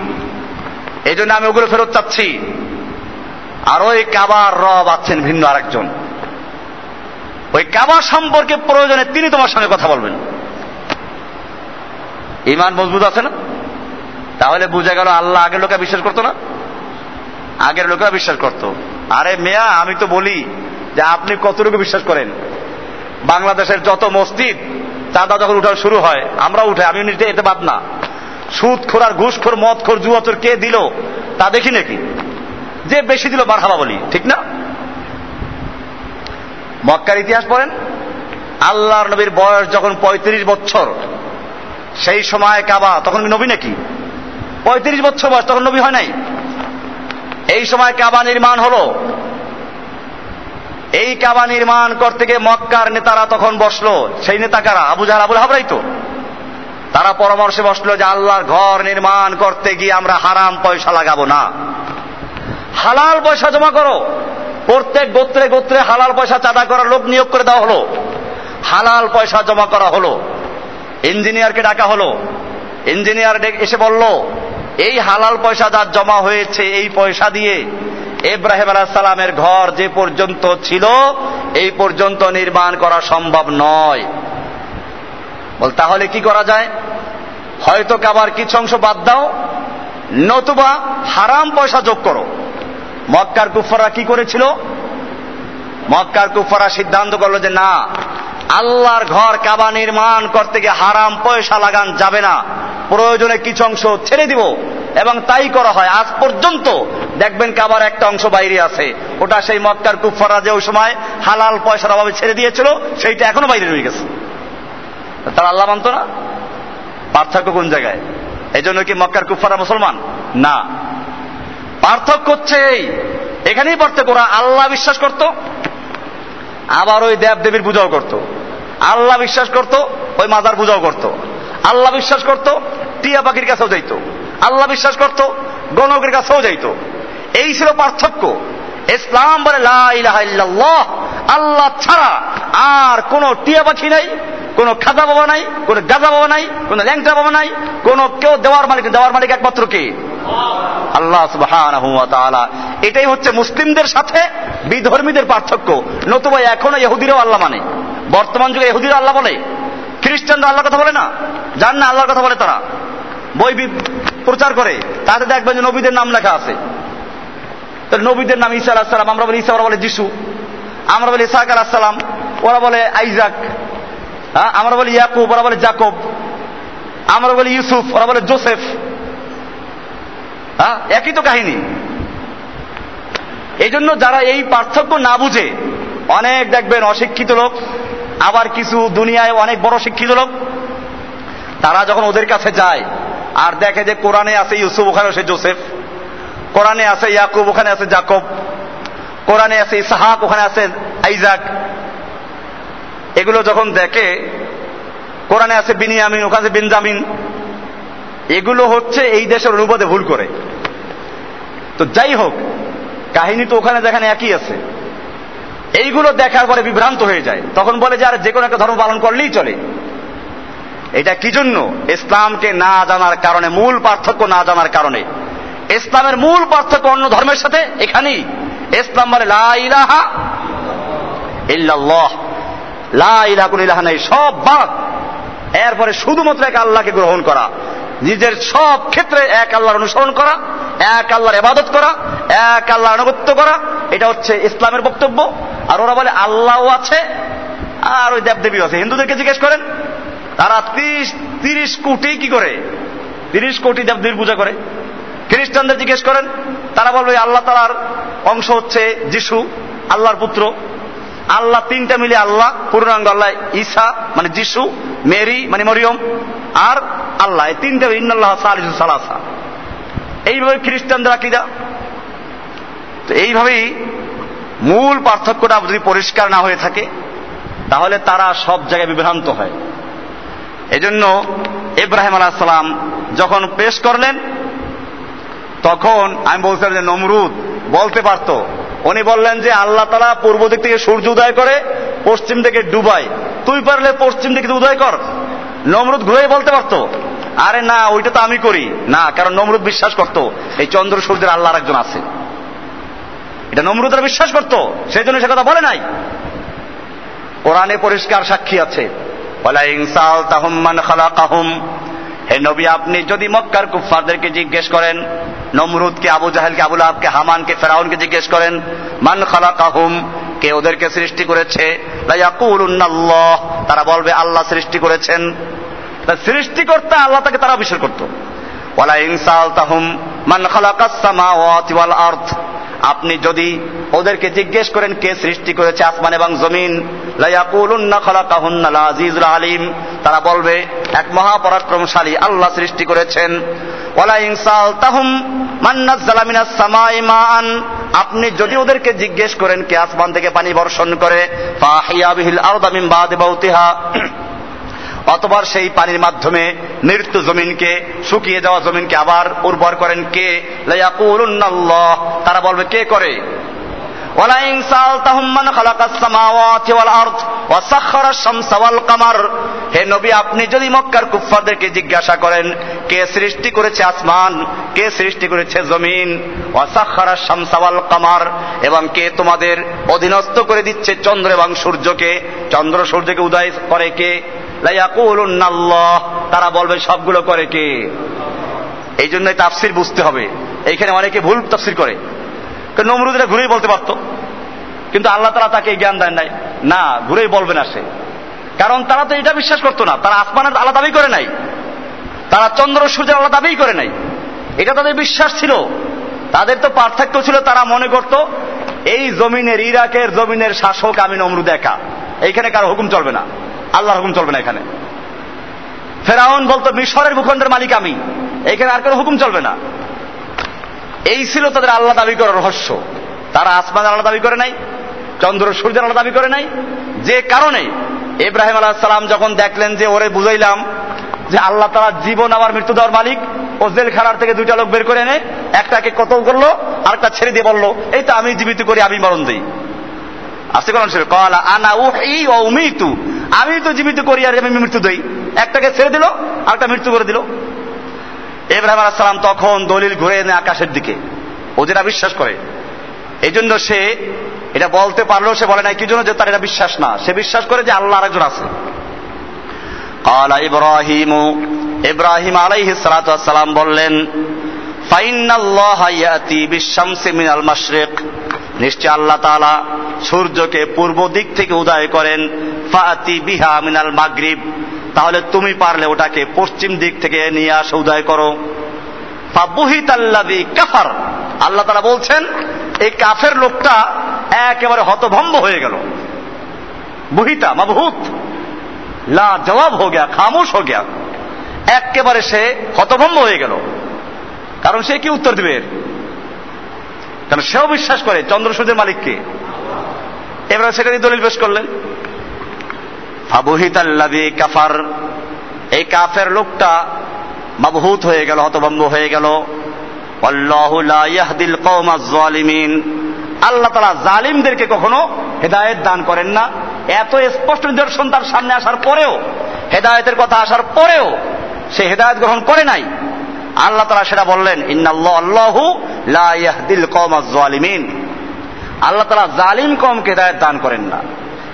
এই জন্য আমি ওগুলো ফেরত চাচ্ছি। আর ওই কাবার রব আছেন ভিন্ন আরেকজন। ওই কাবা সম্পর্কে প্রয়োজনে তিনি তোমার সঙ্গে কথা বলবেন। ইমান মজবুত আছে না? তাহলে বুঝে গেল আল্লাহ আগের লোকেরা বিশ্বাস করতো না? আগের লোকেরা বিশ্বাস করতো। আরে মেয়া, আমি তো বলি যে আপনি কতটুকু বিশ্বাস করেন? বাংলাদেশের যত মসজিদ চাঁদা যখন উঠানো শুরু হয় আমরা উঠে আমি নিজে, এতে বাদ না। সুদ খোর আর ঘুষ খোর, মদ খোর জুয়াচোর কে দিল? তা দেখি নাকি? যে বেশি দিল বারহাবা বলি, ঠিক না? মক্কার ইতিহাস পড়েন? আল্লাহর নবীর বয়স যখন পঁয়ত্রিশ বছর, সেই সময় কাবা, তখন নবী নাকি? পঁয়ত্রিশ বছর বয়স, তখন নবী হয় নাই? এই সময় কাবা নির্মাণ হলো এই কাবা নির্মাণ করতে গিয়ে মক্কার নেতারা তখন বসল। সেই নেতা কারা? আবু জাহাল, আবুল হাবরাই তো। তারা পরামর্শে বসল যে আল্লাহর ঘর নির্মাণ করতে গিয়ে আমরা হারাম পয়সা লাগাবো না। হালাল পয়সা জমা করো। প্রত্যেক গোত্রে গোত্রে হালাল পয়সা চাঁদা করার লোক নিয়োগ করে দেওয়া হলো। হালাল পয়সা জমা করা হলো। ইঞ্জিনিয়ারকে ডাকা হলো। ইঞ্জিনিয়ার এসে বলল, এই হালাল পয়সা যার জমা হয়েছে, এই পয়সা দিয়ে ইব্রাহিম আলাহ সালামের ঘর যে পর্যন্ত ছিল, এই পর্যন্ত নির্মাণ করা সম্ভব নয়। বল, তাহলে কি করা যায়? হয়তো কাবার কিছু অংশ বাদ দাও, নতুবা হারাম পয়সা যোগ করো। মক্কার কুফারা কি করেছিল? মক্কার কুফারা সিদ্ধান্ত করল যে না আল্লাহর ঘর কাবা নির্মাণ করতে গিয়ে হারাম পয়সা লাগান যাবে না। প্রয়োজনে কিছু অংশ ছেড়ে দিব এবং তাই করা হয়। আজ পর্যন্ত দেখবেন কাবার একটা অংশ বাইরে আছে। ওটা সেই মক্কার কুফারা যে ওই সময় হালাল পয়সার অভাবে ছেড়ে দিয়েছিল, সেইটা এখনও বাইরে রয়ে গেছে। তারা আল্লাহ মানত না? পার্থক্য কোন জায়গায়? এই জন্য কি মক্কার কুফারা মুসলমান? না। পার্থক্য হচ্ছে এই। এখানেই পার্থক্য ওরা আল্লাহ বিশ্বাস করত, আবার ওই দেব দেবীর পূজাও করত। আল্লাহ বিশ্বাস করত, ওই মাজার পূজাও করত। আল্লাহ বিশ্বাস করত, টিয়া পাখির কাছেও যাইত। আল্লাহ বিশ্বাস করত, গণকের কাছেও যাইত। এই ছিল পার্থক্য। ইসলাম বলে লাহ আল্লাহ ছাড়া আর কোন টিয়া পাখি নাই, কোন খাজা বাবা নাই, কোন গাজা বাবা নাই, কোন ল্যাংটা বাবা নাই, কোন কেউ দেওয়ার মালিক দেওয়ার মালিক একমাত্র কে? আল্লাহ তাআলা। এটাই হচ্ছে মুসলিমদের সাথে বিধর্মীদের পার্থক্য। নতুবা এখনও ইহুদিরাও আল্লাহ মানে। বর্তমান যুগে এহুদিরা আল্লাহ বলে, খ্রিস্টানরা আল্লাহর কথা বলে না জান না আল্লাহর কথা বলে তারা। বই প্রচার করে, তাতে দেখবেন যে নবীদের নাম লেখা আছে। নবীদের নাম ঈসা আলাহ সালাম, আমরা বলি ঈসা, ওরা বলে যিশু। আমরা বলি ইসাক আলাহ সালাম, ওরা বলে আইজাক। হ্যাঁ আমরা বলি ইয়াকুব, ওরা বলে জাকব। আমরা বলি ইউসুফ, ওরা বলে জোসেফ। হ্যাঁ একই তো কাহিনী। এই জন্য যারা এই পার্থক্য না বুঝে, অনেক দেখবেন অশিক্ষিত লোক আবার কিছু দুনিয়ায় অনেক বড় শিক্ষিত লোক, তারা যখন ওদের কাছে যায়, আর দেখে যে কোরআনে আছে ইউসুফ, ওখানে আছে জোসেফ, কোরআনে আছে ইয়াকুব, ওখানে আছে জাকব, কোরআনে আছে ইসাহাক, ওখানে আছে আইজাক, এগুলো যখন দেখে, কোরআনে আছে বিনিয়ামিন, ওখানে আছে বেঞ্জামিন, এগুলো হচ্ছে এই দেশের অনুবাদে ভুল করে। তো যাই হোক, কাহিনী তো ওখানে যেখানে একই আছে। এইগুলো দেখার পরে বিভ্রান্ত হয়ে যায়। তখন বলে যে, আর, যে কোনো একটা ধর্ম পালন করলেই চলে। এটা কি জন্য? ইসলামকে না জানার কারণে, মূল পার্থক্য না জানার কারণে। ইসলামের মূল পার্থক্য অন্য ধর্মের সাথে এখানেই। ইসলাম মানে লা ইলাহা ইল্লাল্লাহ। লা ইলাহা কোন নাই, সব বাদ। এরপরে শুধুমাত্র এক আল্লাহকে গ্রহণ করা। নিজের সব ক্ষেত্রে এক আল্লাহর অনুসরণ করা, এক আল্লাহর এবাদত করা, এক আল্লাহর আনুগত্য করা, এটা হচ্ছে ইসলামের বক্তব্য। আর ওরা বলে, আল্লাহও আছে, আর ওই দেবদেবী আছে। হিন্দুদেরকে জিজ্ঞেস করেন, তারা তিরিশ তিরিশ কোটি কি করে? তিরিশ কোটি দেবদেবীর পূজা করে। খ্রিস্টানদের জিজ্ঞেস করেন, তারা বলবে আল্লাহ তালার অংশ হচ্ছে যিশু, আল্লাহর পুত্র। আল্লাহ তিনটা মিলে আল্লাহ, পূর্ণাঙ্গ আল্লাহ ঈসা মানে যিশু, মেরি মানে মরিয়ম, আর আল্লাহ। এই তিনটা ইন্নাল্লাহ সালিসু সালাসা। এইভাবে খ্রিস্টানদের আকিদা। তো এইভাবেই মূল পার্থক্যটা যদি পরিষ্কার না হয়ে থাকে, তাহলে তারা সব জায়গায় বিভ্রান্ত হয়। এজন্য ইব্রাহিম আলাহ সালাম যখন পেশ করলেন, তখন আমি বলছিলাম যে, নমরুদ, বলতে পারত। উনি বললেন যে আল্লাহ তালা পূর্ব দিক থেকে সূর্য উদয় করে পশ্চিম থেকে ডুবাই তুই পারলে পশ্চিম দিকে উদয় কর। নমরুদ ঘুরে বলতে পারতো, আরে না, ওইটা তো আমি করি। না, কারণ নমরুদ বিশ্বাস করত, এই চন্দ্র সূর্যের আল্লাহর একজন আছে। এটা নমরুদরা বিশ্বাস করত সেই জন্য সে কথা বলে নাই। কোরআনে পরিষ্কার সাক্ষী আছে হে নবী, আপনি যদি মক্কার কুফারদেরকে জিজ্ঞেস করেন, নমরুদকে, আবু জাহেলকে আবুল আবকে হামানকে, ফেরাউনকে জিজ্ঞেস করেন, মান খালাকাহুম, কে ওদেরকে সৃষ্টি করেছে? তারা বলবে, আল্লাহ সৃষ্টি করেছেন। সৃষ্টি করতে আল্লাহ তাকে তারা বিশ্বাস করতো। ওয়ালা ইনসাল তাহুম মান খালাকাস সামাওয়াতি ওয়াল আরদ, আপনি যদি ওদেরকে জিজ্ঞেস করেন, কে সৃষ্টি করেছে আসমান এবং জমিন আলিম। তারা বলবে, এক মহাপরাক্রমশালী আল্লাহ সৃষ্টি করেছেন। আপনি যদি ওদেরকে জিজ্ঞেস করেন কে আসমান থেকে পানি বর্ষণ করে অতবার সেই পানির মাধ্যমে মৃত্যু জমিনকে, শুকিয়ে যাওয়া জমিনকে আবার উর্বর করেন কে? তারা বলবে, কে করে? হে নবী, আপনি যদি মক্কার জিজ্ঞাসা করেন, কে সৃষ্টি করেছে আসমান, কে সৃষ্টি করেছে জমিন ওয়াসাখারা শামসাওয়াল কামার, এবং কে তোমাদের অধীনস্থ করে দিচ্ছে চন্দ্র এবং সূর্যকে, চন্দ্র সূর্যকে উদয় করে কে? তারা বলবে সবগুলো করে কে? এই জন্যই তাফসির বুঝতে হবে। এইখানে অনেকে ভুল তাফসির করে। নমরুদরা ঘুরেই বলতে পারতো? কিন্তু আল্লাহ তারা তাকে জ্ঞান দেন নাই। না, ঘুরেই বলবে না সে। কারণ তারা তো এটা বিশ্বাস করতো না। তারা আসমানের আল্লাহ দাবি করে নাই। তারা চন্দ্র সূর্যের আল্লাহ দাবি করে নাই। এটা তাদের বিশ্বাস ছিল। তাদের তো পার্থক্য ছিল, তারা মনে করত, এই জমিনের, ইরাকের জমিনের শাসক আমি নমরুদ একা। এইখানে কারও হুকুম চলবে না। আল্লাহর হুকুম চলবে না এখানে। ফেরাউন বলতো, মিশরের ভূখণ্ডের মালিক আমি। এখানে আর কোনো হুকুম চলবে না। এই ছিল তাদের আল্লাহ দাবি করার রহস্য। তারা আসমান আল্লাহ দাবি করে নাই, চন্দ্র সূর্য আল্লাহ দাবি করে নাই। যে কারণে ইব্রাহিম আলাহ সালাম যখন দেখলেন যে ওরে বুঝাইলাম যে আল্লাহ তারা জীবন আমার মৃত্যু দেওয়ার মালিক ও জেলখানার থেকে দুইটা লোক বের করে এনে একটাকে কতল করল আর একটা ছেড়ে দিয়ে বলল, এই তো আমি জীবিত করি, আমি মরণ দিই। আসতে কোরআন শরীফ কলা আনা ও এই ও মৃত্যু আমি তো জীবিত করি আর আমি মৃত্যু দেই। একটাকে ছেড়ে দিল আর একটা মৃত্যু করে দিল। ইব্রাহিম আলাহাম তখন দলিল ঘুরে এনে আকাশের দিকে। ও যেটা বিশ্বাস করে। এই জন্য সে এটা বলতে পারলেও সে বলে না কি জন্য যে তার এটা বিশ্বাস না? সে বিশ্বাস করে যে আল্লাহ আরেকজন আছে। ইব্রাহিম ইব্রাহিম আলাইহি সালাম বললেন নিশ্চয় আল্লাহ তালা সূর্যকে পূর্ব দিক থেকে উদয় করেন, ফাতি বিহা মিনাল মাগরিব। তাহলে তুমি পারলে ওটাকে পশ্চিম দিক থেকে নিয়ে আসে, উদয় করো। ফাবুহিত আল্লাদি কাফার। আল্লাহ তারা বলছেন, এই কাফের লোকটা একেবারে হতভম্ব হয়ে গেল। বুহিতা, মাবহুত। লা জবাব হো গিয়া, খামোশ হো গিয়া। একেবারে সে হতভম্ব হয়ে গেল। কারণ সে কি উত্তর দিবে? কারণ সেও বিশ্বাস করে চন্দ্র সূর্যের মালিককে। এবার সেটা দলিল পেশ করলেন। কাফার। এই কাফের লোকটা মাবহুত হয়ে গেল, হতভম্ব হয়ে গেল। আল্লাহু তাআলা জালিমদেরকে কখনো হেদায়েত দান করেন না। এত স্পষ্ট নিদর্শন তার সামনে আসার পরেও, হেদায়েতের কথা আসার পরেও সে হেদায়েত গ্রহণ করে নাই। আল্লাহ তাআলা সেটা বললেন জালিমিন আল্লাহ তাআলা জালিম কমকে হেদায়েত দান করেন না।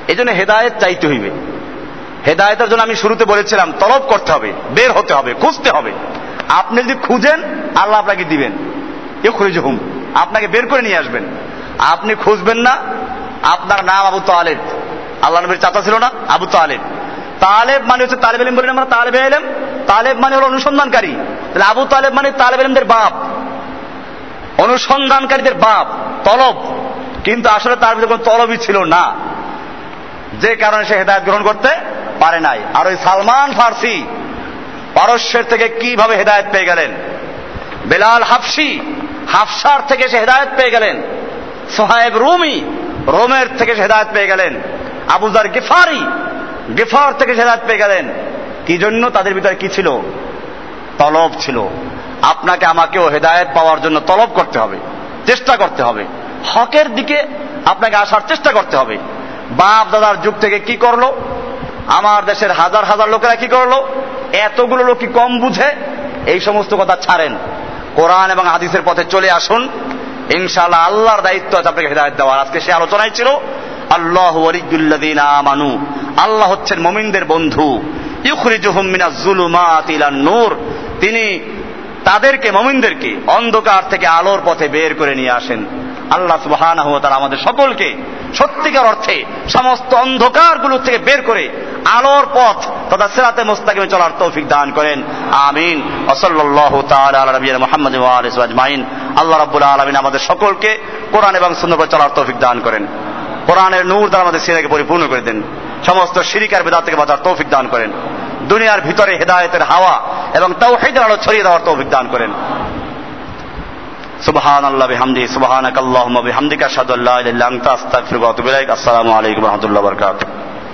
এজন্য হেদায়েত চাইতে হইবে। হেদায়তের জন্য আমি শুরুতে বলেছিলাম, তলব করতে হবে, বের হতে হবে, খুঁজতে হবে। আপনি যদি খুঁজেন, আল্লাহ আপনাকে দিবেন। এ খুঁজে হুম আপনাকে বের করে নিয়ে আসবেন। আপনি খুঁজবেন না, আপনার নাম আবু তো তালেব। আল্লাহ নবীর চাচা ছিল না, আবু তালেব। তালেব মানে হচ্ছে তালেব এলিম বলেন আমরা তালেব এলেম তালেব মানে হলো অনুসন্ধানকারী। তাহলে আবু তালেব মানে তালেব এলিমদের বাপ। অনুসন্ধানকারীদের বাপ, তলব। কিন্তু আসলে তার ভিতরে কোনো তলবই ছিল না। যে কারণে সে হেদায়ত গ্রহণ করতে পারে নাই। আর ওই সালমান ফার্সি পারস্যের থেকে কীভাবে হেদায়ত পেয়ে গেলেন? বেলাল হাফসি হাফসার থেকে সে হেদায়ত পেয়ে গেলেন। সোহায়েব রুমি রোমের থেকে সে হেদায়ত পেয়ে গেলেন। আবুজার গিফারি গিফার থেকে সে হেদায়ত পেয়ে গেলেন। কি জন্য? তাদের ভিতরে কি ছিল? তলব ছিল। আপনাকে আমাকেও হেদায়ত পাওয়ার জন্য তলব করতে হবে, চেষ্টা করতে হবে। হকের দিকে আপনাকে আসার চেষ্টা করতে হবে। বাপ দাদার যুগ থেকে কি করল? আমার দেশের হাজার হাজার লোকেরা কি করল? এতগুলো লোক কি কম বুঝে? এই সমস্ত কথা ছাড়েন। কোরআন এবং হাদিসের পথে চলে আসুন। ইনশাআল্লাহ আল্লাহর দায়িত্ব আছে আপনাকে হেদায়ত দেওয়ার। আজকে সে আলোচনায় ছিল, আল্লাহ ওয়ালিদুল্লাদিন আমানু। আল্লাহ হচ্ছেন মমিনদের বন্ধু। নূর। তিনি তাদেরকে, মমিনদেরকে অন্ধকার থেকে আলোর পথে বের করে নিয়ে আসেন। আল্লাহ সুবহানাহু ওয়া আমাদের সকলকে সত্যিকার অর্থে সমস্ত অন্ধকারগুলো থেকে বের করে আলোর পথ তথা সিরাতে মুস্তাকিমে চলার তৌফিক দান করেন। আমিন। নবিয়িনা মুহাম্মদ আজমাইন। আল্লাহ রাব্বুল আলামিন আমাদের সকলকে কোরআন এবং সুন্দর চলার তৌফিক দান করেন। কোরআনের নূর দ্বারা আমাদের সিরাকে পরিপূর্ণ করে দেন। সমস্ত শিরিকার বেদাত থেকে বাঁচার তৌফিক দান করেন। দুনিয়ার ভিতরে হেদায়েতের হাওয়া এবং তাওহীদের আলো ছড়িয়ে দেওয়ার তৌফিক দান করেন। সুবহান আল্লাহ বিহামদি সুবহানাক আল্লাহুম্মা বিহামদিকা, আশহাদু আল্লা ইলাহা ইল্লা আনতা আস্তাগফিরুকা ওয়া আতুবু আসসালামু আলাইকুম ওয়া রাহমাতুল্লাহি